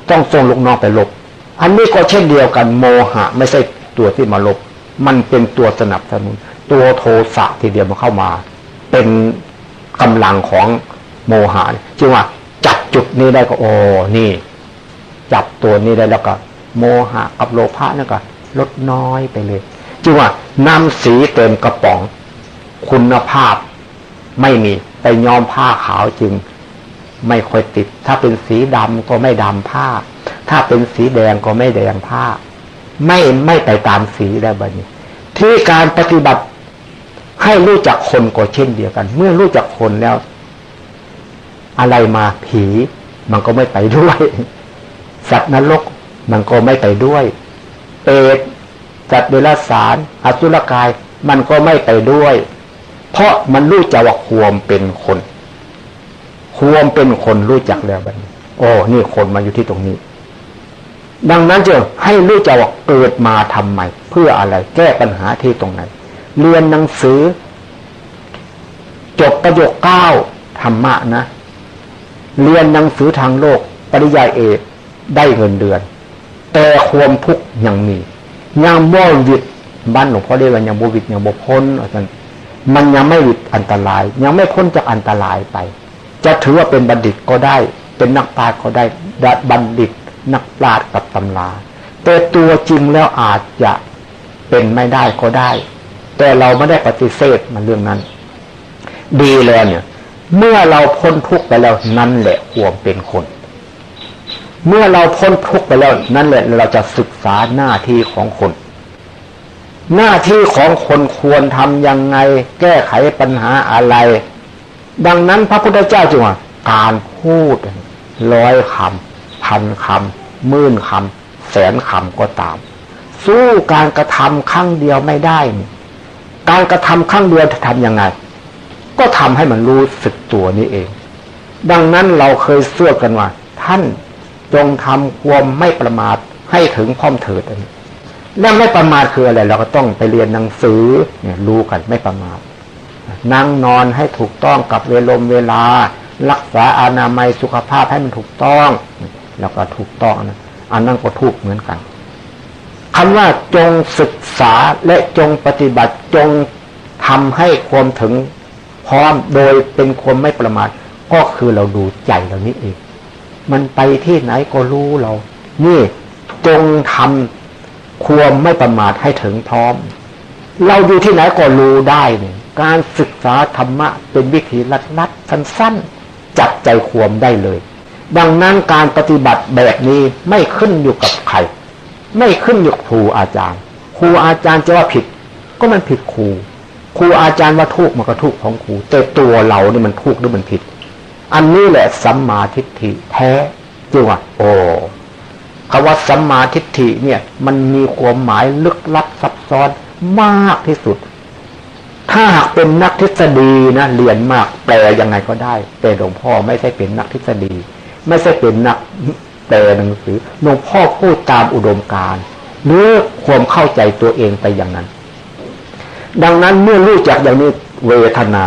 ต้องส่งลูกน้องไปลบ อันนี้ก็เช่นเดียวกันโมหะ ไม่ใช่ตัวที่มาลบ มันเป็นตัวสนับสนุน ตัวโทสะทีเดียวมาเข้ามา เป็นกำลังของโมหะจึงว่า จับจุดนี้ได้ก็โอ้นี่ จับตัวนี้ได้แล้วก็ โมหะกับโลภะนั่นก็ลดน้อยไปเลยจึงว่าน้ำสีเต็มกระป๋อง คุณภาพไม่มีไปย้อมผ้าขาวจึงไม่ค่อยติด ถ้าเป็นสีดำก็ไม่ดำผ้า ถ้าเป็นสีแดงก็ไม่แดงผ้า ไม่ไม่ไปตามสีได้บ้านี้ ที่การปฏิบัติ ให้รู้จักคนก็เช่นเดียวกัน เมื่อรู้จักคนแล้ว อะไรมาผีมันก็ไม่ไปด้วย สัตว์นรกมันก็ไม่ไปด้วย เปรตสัตว์เดรัจฉานอสุรกายมันก็ไม่ไปด้วย เพราะมันรู้จักว่าควมเป็นคนควมเป็นคนรู้จักแล้วบัดนี้โอ้นี่คนมาอยู่ที่ตรงนี้ ดังนั้นจะให้รู้จักว่าเกิดมาทำไมเพื่ออะไรแก้ปัญหาที่ตรงไหน เรียนหนังสือ จบประโยคเก้าธรรมะนะ เรียนหนังสือทางโลก ปริยายเอกได้เงินเดือน แต่ความทุกข์ยังมียังบ่วิดบ้านหลวงพ่อเรียกว่ายังบ่วิดยังบ่พ้นอาจารย์มันยังไม่วิดอันตราย ยังไม่พ้นจากอันตรายไป จะถือว่าเป็นบัณฑิตก็ได้ เป็นนักปราชญ์ก็ได้บัณฑิต นักปราชญ์กับตำราแต่ตัวจริงแล้วอาจจะเป็นไม่ได้ก็ได้ แต่เราไม่ได้ปฏิเสธมันเรื่องนั้น ดีแล้วเนี่ย เมื่อเราพ้นทุกข์ไปแล้วนั่นแหละควรเป็นคน เมื่อเราพ้นทุกข์ไปแล้วนั่นแหละเราจะศึกษาหน้าที่ของคน หน้าที่ของคนควรทำยังไง แก้ไขปัญหาอะไร ดังนั้นพระพุทธเจ้าจึงว่าการพูดร้อยคำพันคำหมื่นคำแสนคำก็ตาม สู้การกระทำครั้งเดียวไม่ได้ การกระทำครั้งเดียวจะทำยังไง ก็ทำให้มันรู้สึกตัวนี้เอง ดังนั้นเราเคยเสื่อกันว่า ท่านจงทำความไม่ประมาทให้ถึงพร้อมเถิดนั่นไม่ประมาทคืออะไร เราก็ต้องไปเรียนหนังสือเนี่ยรู้กันไม่ประมาทนั่งนอนให้ถูกต้องกับเวลมเวลา รักษาอนามัยสุขภาพให้มันถูกต้อง แล้วก็ถูกต้องนะอันนั้นก็ถูกเหมือนกัน คำว่าจงศึกษาและจงปฏิบัติจงทำให้ความถึงพร้อมโดยเป็นคนไม่ประมาทก็คือเราดูใจเรานี้เอง มันไปที่ไหนก็รู้เรา นี่จงทำความไม่ประมาทให้ถึงพร้อม เราอยู่ที่ไหนก็รู้ได้เนี่ยการศึกษาธรรมะเป็นวิธีลัดลัดสั้นๆ จับใจความได้เลย ดังนั้นการปฏิบัติแบบนี้ไม่ขึ้นอยู่กับใคร ไม่ขึ้นอยู่กับครูอาจารย์ ครูอาจารย์จะว่าผิด ก็มันผิดครู ครูอาจารย์ว่าทุกมันก็ทุกของครูแต่ตัวเราเนี่ยมันทุกหรือมันผิด อันนี้แหละสัมมาทิฏฐิแท้จริงว่าโอ้คำว่าสัมมาทิฏฐิเนี่ย มันมีความหมายลึกลับซับซ้อนมากที่สุด ถ้าหากเป็นนักทฤษฎีนะเรียนมากแปลยังไงก็ได้ แต่หลวงพ่อไม่ใช่เป็นนักทฤษฎี ไม่ใช่เป็นนัก แปลหนังสือหลวงพ่อพูดตามอุดมการณ์หรือความเข้าใจตัวเองไปอย่างนั้น ดังนั้นเมื่อรู้จักอย่างนี้เวทนา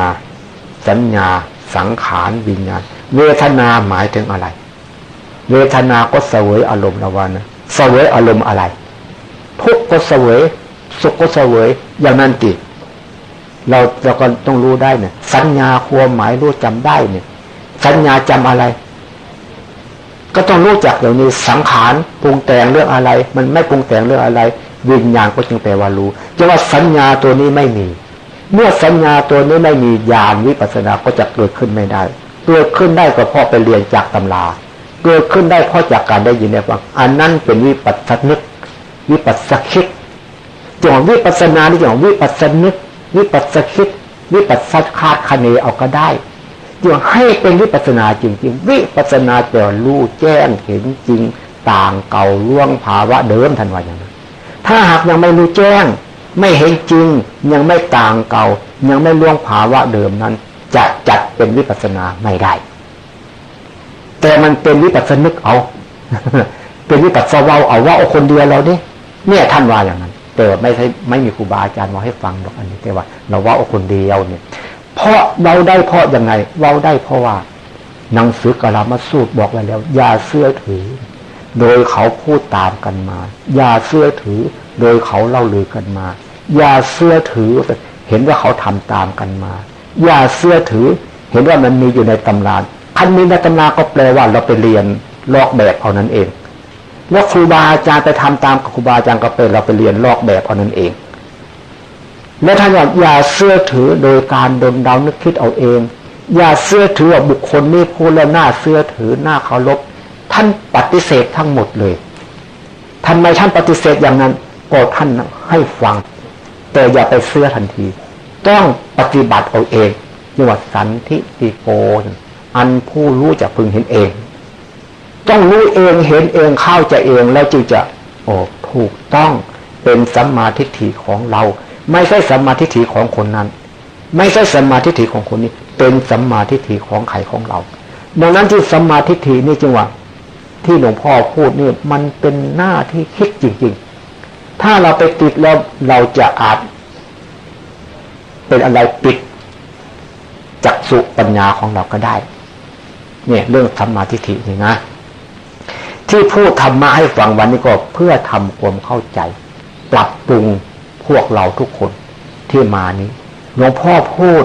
สัญญา สังขารวิญญาณ เวทนาหมายถึงอะไร เวทนาก็เสวยอารมณ์ละวันนะเสวยอารมณ์อะไร ทุกข์ก็เสวยสุขก็เสวยอย่างนั้นติเราเราก็ต้องรู้ได้เนี่ย สัญญาความหมายรู้จำได้เนี่ย สัญญาจำอะไร ก็ต้องรู้จักอย่างนี้สังขารปรุงแต่งเรื่องอะไร มันไม่ปรุงแต่งเรื่องอะไร วิญญาณก็จึงแปลว่ารู้จะว่าสัญญาตัวนี้ไม่มี เมื่อสัญญาตัวนี้ไม่มีญาณวิปัสสนาก็จะเกิดขึ้นไม่ได้ เกิดขึ้นได้ก็เพราะไปเรียนจากตำราเกิดขึ้นได้เพราะจากการได้ยินได้ฟังอันนั้นเป็นวิปัสสนึก วิปัสสคิดจงวิปัสสนาที่จงวิปัสสนึก วิปัสสคิด วิปัสสคาดคะเนเอาก็ได้ อย่าให้เป็นวิปัสนาจริงๆ วิปัสนาจะรู้แจ้งเห็นจริงต่างเก่าล่วงภาวะเดิมทันวันอย่างนั้น ถ้าหากยังไม่รู้แจ้ง ไม่เห็นจริง ยังไม่ต่างเก่า ยังไม่ล่วงภาวะเดิมนั้น จะจัดเป็นวิปัสนาไม่ได้ แต่มันเป็นวิปัสสนึกเอา เป็นวิปัสสวาเอาว่าเอาคนเดียวเราเนี่ยเนี่ยท่านว่าอย่างนั้นแต่ไม่ใช่ไม่มีครูบาอาจารย์มาให้ฟังหรอกอันนี้แต่ว่า เราว่าคนเดียวเนี่ย เพราะเราได้เพราะยังไง เราได้เพราะว่าหนังสือกลามาสูตรบอกไว้แล้ว อย่าเสื้อถือ โดยเขาพูดตามกันมา อย่าเสื้อถือ โดยเขาเล่าลือกันมา อย่าเสื้อถือเห็นว่าเขาทำตามกันมา อย่าเสื้อถือ เห็นว่ามันมีอยู่ในตำราคันมีในตำราก็แปลว่าเราไปเรียนลอกแบบเอานั้นเอง แล้วครูบาอาจารย์ไปทำตามกับครูบาอาจารย์ก็เป็นเราไปเรียนลอกแบบเอานั้นเอง และท่านว่าอย่าเสื้อถือโดยการดนเดานึกคิดเอาเอง อย่าเสื้อถือว่าบุคคลนี้พูดแล้วน้าเสื้อถือหน้าเคารพท่านปฏิเสธทั้งหมดเลยทำไมท่านปฏิเสธอย่างนั้นก็ท่านให้ฟัง แต่อย่าไปเสื้อทันที ต้องปฏิบัติเอาเองนี่ว่าสันทิติโกนอันผู้รู้จะพึงเห็นเอง ต้องรู้เองเห็นเองเข้าใจเองแล้วจึงจะโอ้ถูกต้องเป็นสัมมาทิฏฐิของเรา ไม่ใช่สัมมาทิฏฐิของคนนั้น ไม่ใช่สัมมาทิฏฐิของคนนี้ เป็นสัมมาทิฏฐิของใครของเรา ดังนั้นที่สัมมาทิฏฐินี่จังหวะที่หลวงพ่อพูดนี่มันเป็นหน้าที่คิดจริง ๆ ถ้าเราไปติดแล้วเราจะอาจ เป็นอะไรปิดจักสุปัญญาของเราก็ได้ เนี่ยเรื่องสัมมาทิฏฐินี่นะ ที่พูดธรรมะให้ฟังวันนี้ก็เพื่อทำความเข้าใจ ปรับปรุง พวกเราทุกคนที่มานี้หลวงพ่อพูด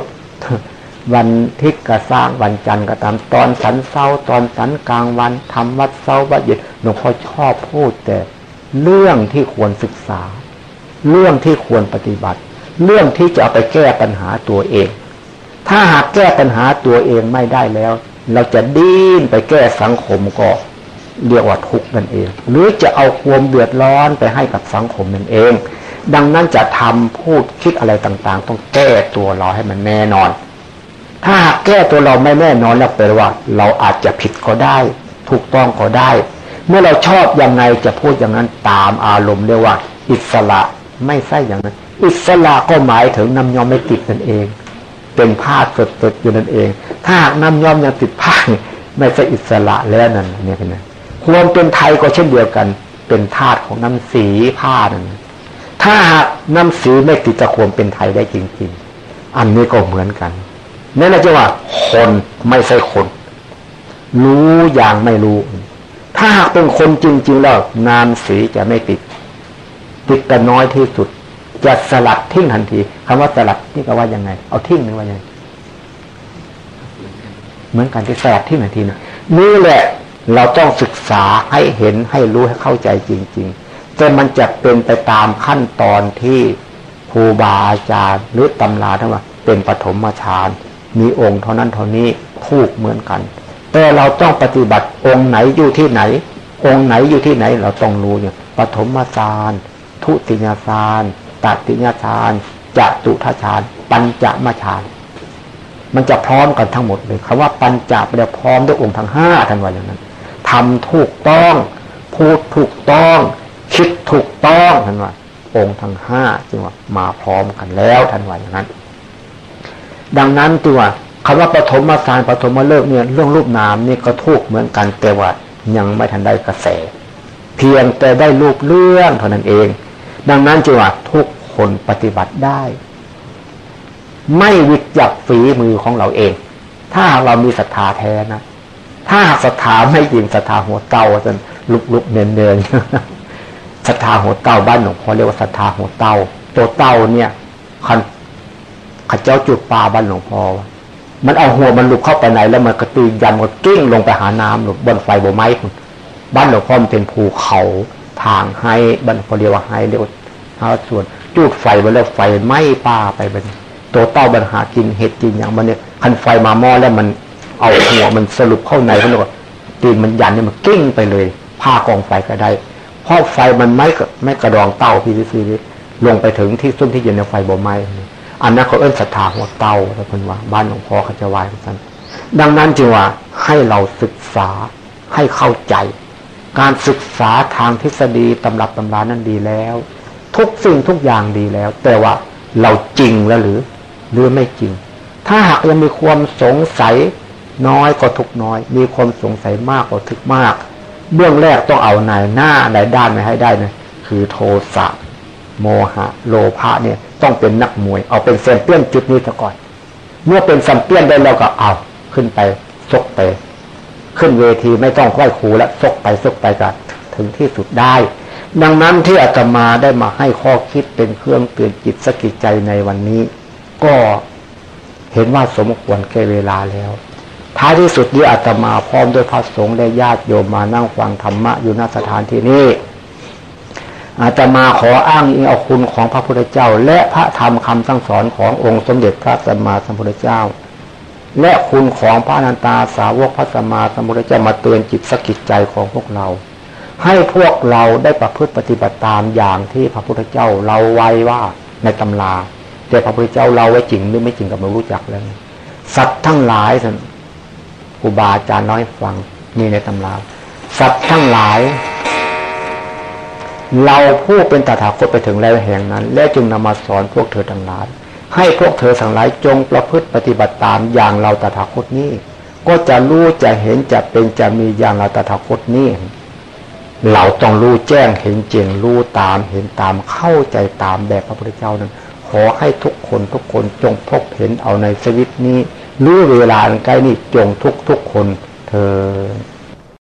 วันทิศก็สร้างวันจันทร์ก็ตามตอนสันเศร้าตอนสันกลางวันทำวัดเศร้าวัดเย็นหลวงพ่อชอบพูดแต่เรื่องที่ควรศึกษา เรื่องที่ควรปฏิบัติ เรื่องที่จะเอาไปแก้ปัญหาตัวเอง ถ้าหากแก้ปัญหาตัวเองไม่ได้แล้ว เราจะดิ้นไปแก้สังคมก็เรียกว่าทุกข์นั่นเอง หรือจะเอาความเดือดร้อนไปให้กับสังคมนั่นเอง ดังนั้นจะทำพูดคิดอะไรต่าง ๆ ต้องแก้ตัวเราให้มันแน่นอน ถ้าหากแก้ตัวเราไม่แน่นอนแล้วแปลว่า เราอาจจะผิดก็ได้ ถูกต้องก็ได้ เมื่อเราชอบยังไงจะพูดอย่างนั้นตามอารมณ์เรียกว่า อิสระไม่ใช่อย่างนั้น อิสระก็หมายถึงน้ำยอมไม่ติดนั่นเอง เป็นผ้าสดๆอยู่นั่นเอง ถ้าหากน้ำยอมยังติดผ้าไม่ใช่อิสระแล้วนั่นเนี่ยเป็นไงความเป็นไทยก็เช่นเดียวกัน เป็นธาตุของน้ำสีผ้านั่น ถ้าหากน้ำสีไม่ติดจะควมเป็นไทยได้จริง ๆ อันนี้ก็เหมือนกันนั่นแหละจะว่า คนไม่ใช่คน รู้อย่างไม่รู้ ถ้าหากเป็นคนจริง ๆ แล้วนามสีจะไม่ติด ติดกันน้อยที่สุด จะสลัดทิ้งทันทีคำว่าสลัดนี่ก็ว่ายังไง เอาทิ้งนึงว่ายังไงเหมือนกันที่สลัดทิ้งทันทีนะนี่แหละ เราต้องศึกษาให้เห็นให้รู้ให้เข้าใจจริง ๆ แต่มันจะเป็นไปตามขั้นตอนที่ครูบาอาจารย์หรือตำราทั้งหมดเป็นปฐมฌานมีองค์เท่านั้นเท่านี้ถูกเหมือนกัน แต่เราต้องปฏิบัติองค์ไหนอยู่ที่ไหน องค์ไหนอยู่ที่ไหนเราต้องรู้อย่างปฐมฌานทุติยฌานตติยฌานจตุทฌาน ปัญจมฌานมันจะพร้อมกันทั้งหมดเลยคำว่าปัญจเปลพร้อมด้วยองค์ทั้งห้าทันวันอย่างนั้นทำถูกต้อง พูดถูกต้อง คิดถูกต้องทันว่า องค์ทั้งห้าจึงว่ามาพร้อมกันแล้วทันวันอย่างนั้น ดังนั้นตัวคำว่าปฐมมาสารปฐมมาเลิกเนี่ยเรื่องรูปนามนี่ก็ทุกเหมือนกันแต่ว่ายังไม่ทันได้กระแส เพียงแต่ได้รูปเรื่องเท่านั้นเอง ดังนั้นจึงว่าทุกคนปฏิบัติได้ ไม่วิจักฝีมือของเราเอง ถ้าเรามีศรัทธาแท้นะถ้าศรัทธาไม่จริงศรัทธาหัวเตาจนลุกลุกเนินเนิน ศรัทธาหัวเต้าบ้านหลวงพ่อเรียกว่าศรัทธาหัวเต้าตัวเต้าเนี่ยคันขเจ้าจุดปลาบ้านหลวงพ่อมันเอาหัวมันหลุดเข้าไปไหน แล้วมันกระตือยันมันกิ้งลงไปหาน้ำหลุดบนไฟบนไม้คุณบ้านหลวงพ่อมันเป็นภูเขาทางให้บ้านพอเรียกว่าให้เรียกว่าส่วนจุดไฟไปแล้วไฟไหม้ป่าไปเป็นตัวเต้าบัญหากินเห็ดกินอย่างมันเนี่ยคันไฟมาหม้อแล้วมันเอาหัวมันสรุปเข้าในเขาเรียกว่าตีนมันยันเนี่ยมันกิ้งไปเลยผ้ากองไฟก็ได้ เพราะไฟมันไม่ไม่กระดองเตาพีวีซีลงไปถึงที่ซุ้มที่อยู่ในไฟบ่ไม้อันนั้นเขาเอื้นศรัทธาหัวเตาแล้วคนว่า บ้านหลวงพ่อเขาจะวายกันดังนั้นจึงว่าให้เราศึกษาให้เข้าใจ การศึกษาทางทฤษฎีตำรับตำรานั้นดีแล้ว ทุกสิ่งทุกอย่างดีแล้ว แต่ว่าเราจริงแล้วหรือ หรือไม่จริง ถ้าหากยังมีความสงสัยน้อยก็ทุกข์น้อย มีความสงสัยมากก็ทุกข์มาก เบื้องแรกต้องเอาในหน้าในด้านมาให้ได้นะคือโทสะโมหะ โลภะเนี่ย ต้องเป็นนักมวย เอาเป็นแชมเปี้ยนจุดนี้ซะก่อน เมื่อเป็นแชมเปี้ยนได้แล้วก็เอาขึ้นไปชกไป ขึ้นเวทีไม่ต้องคอยครูแล้วชกไปชกไปกันถึงที่สุดได้ ดังนั้นที่อาตมาได้มาให้ข้อคิดเป็นเครื่องเตือนจิตสกิจใจในวันนี้ ก็เห็นว่าสมควรแก่เวลาแล้ว ท้ายที่สุดนี้อาตมาพร้อมด้วยพระสงฆ์และญาติโยมมานั่งฟังธรรมะอยู่ณสถานที่นี้อาตมาขออ้างอิงเอาคุณของพระพุทธเจ้า และพระธรรมคำสั่งสอนขององค์สมเด็จพระสัมมาสัมพุทธเจ้า และคุณของพระนันตาสาวกพระสัมมาสัมพุทธเจ้ามาเตือนจิตสกิจใจของพวกเรา ให้พวกเราได้ประพฤติปฏิบัติตามอย่างที่พระพุทธเจ้าเราไว้ว่าในตำราแต่พระพุทธเจ้าเราไว้จริงหรือไม่จริงก็ไม่รู้จักเลยสัตว์ทั้งหลายท่าน ครูบาอาจารย์น้อยฟังนี่ในตำราสัตว์ทั้งหลาย เราผู้เป็นตถาคตไปถึงแล้วแห่งนั้น และจึงนำมาสอนพวกเธอทั้งหลายให้พวกเธอทั้งหลายจงประพฤติปฏิบัติตามอย่างเราตถาคตนี้ ก็จะรู้จะเห็นจะเป็นจะมีอย่างเราตถาคตนี้เราต้องรู้แจ้งเห็นจริงรู้ตามเห็นตามเข้าใจตามแบบพระพุทธเจ้านั้น ขอให้ทุกคนทุกคนจงพบเห็นเอาในชีวิตนี้ รู้เวลาใกล้นี้จงทุกทุกคนเธอ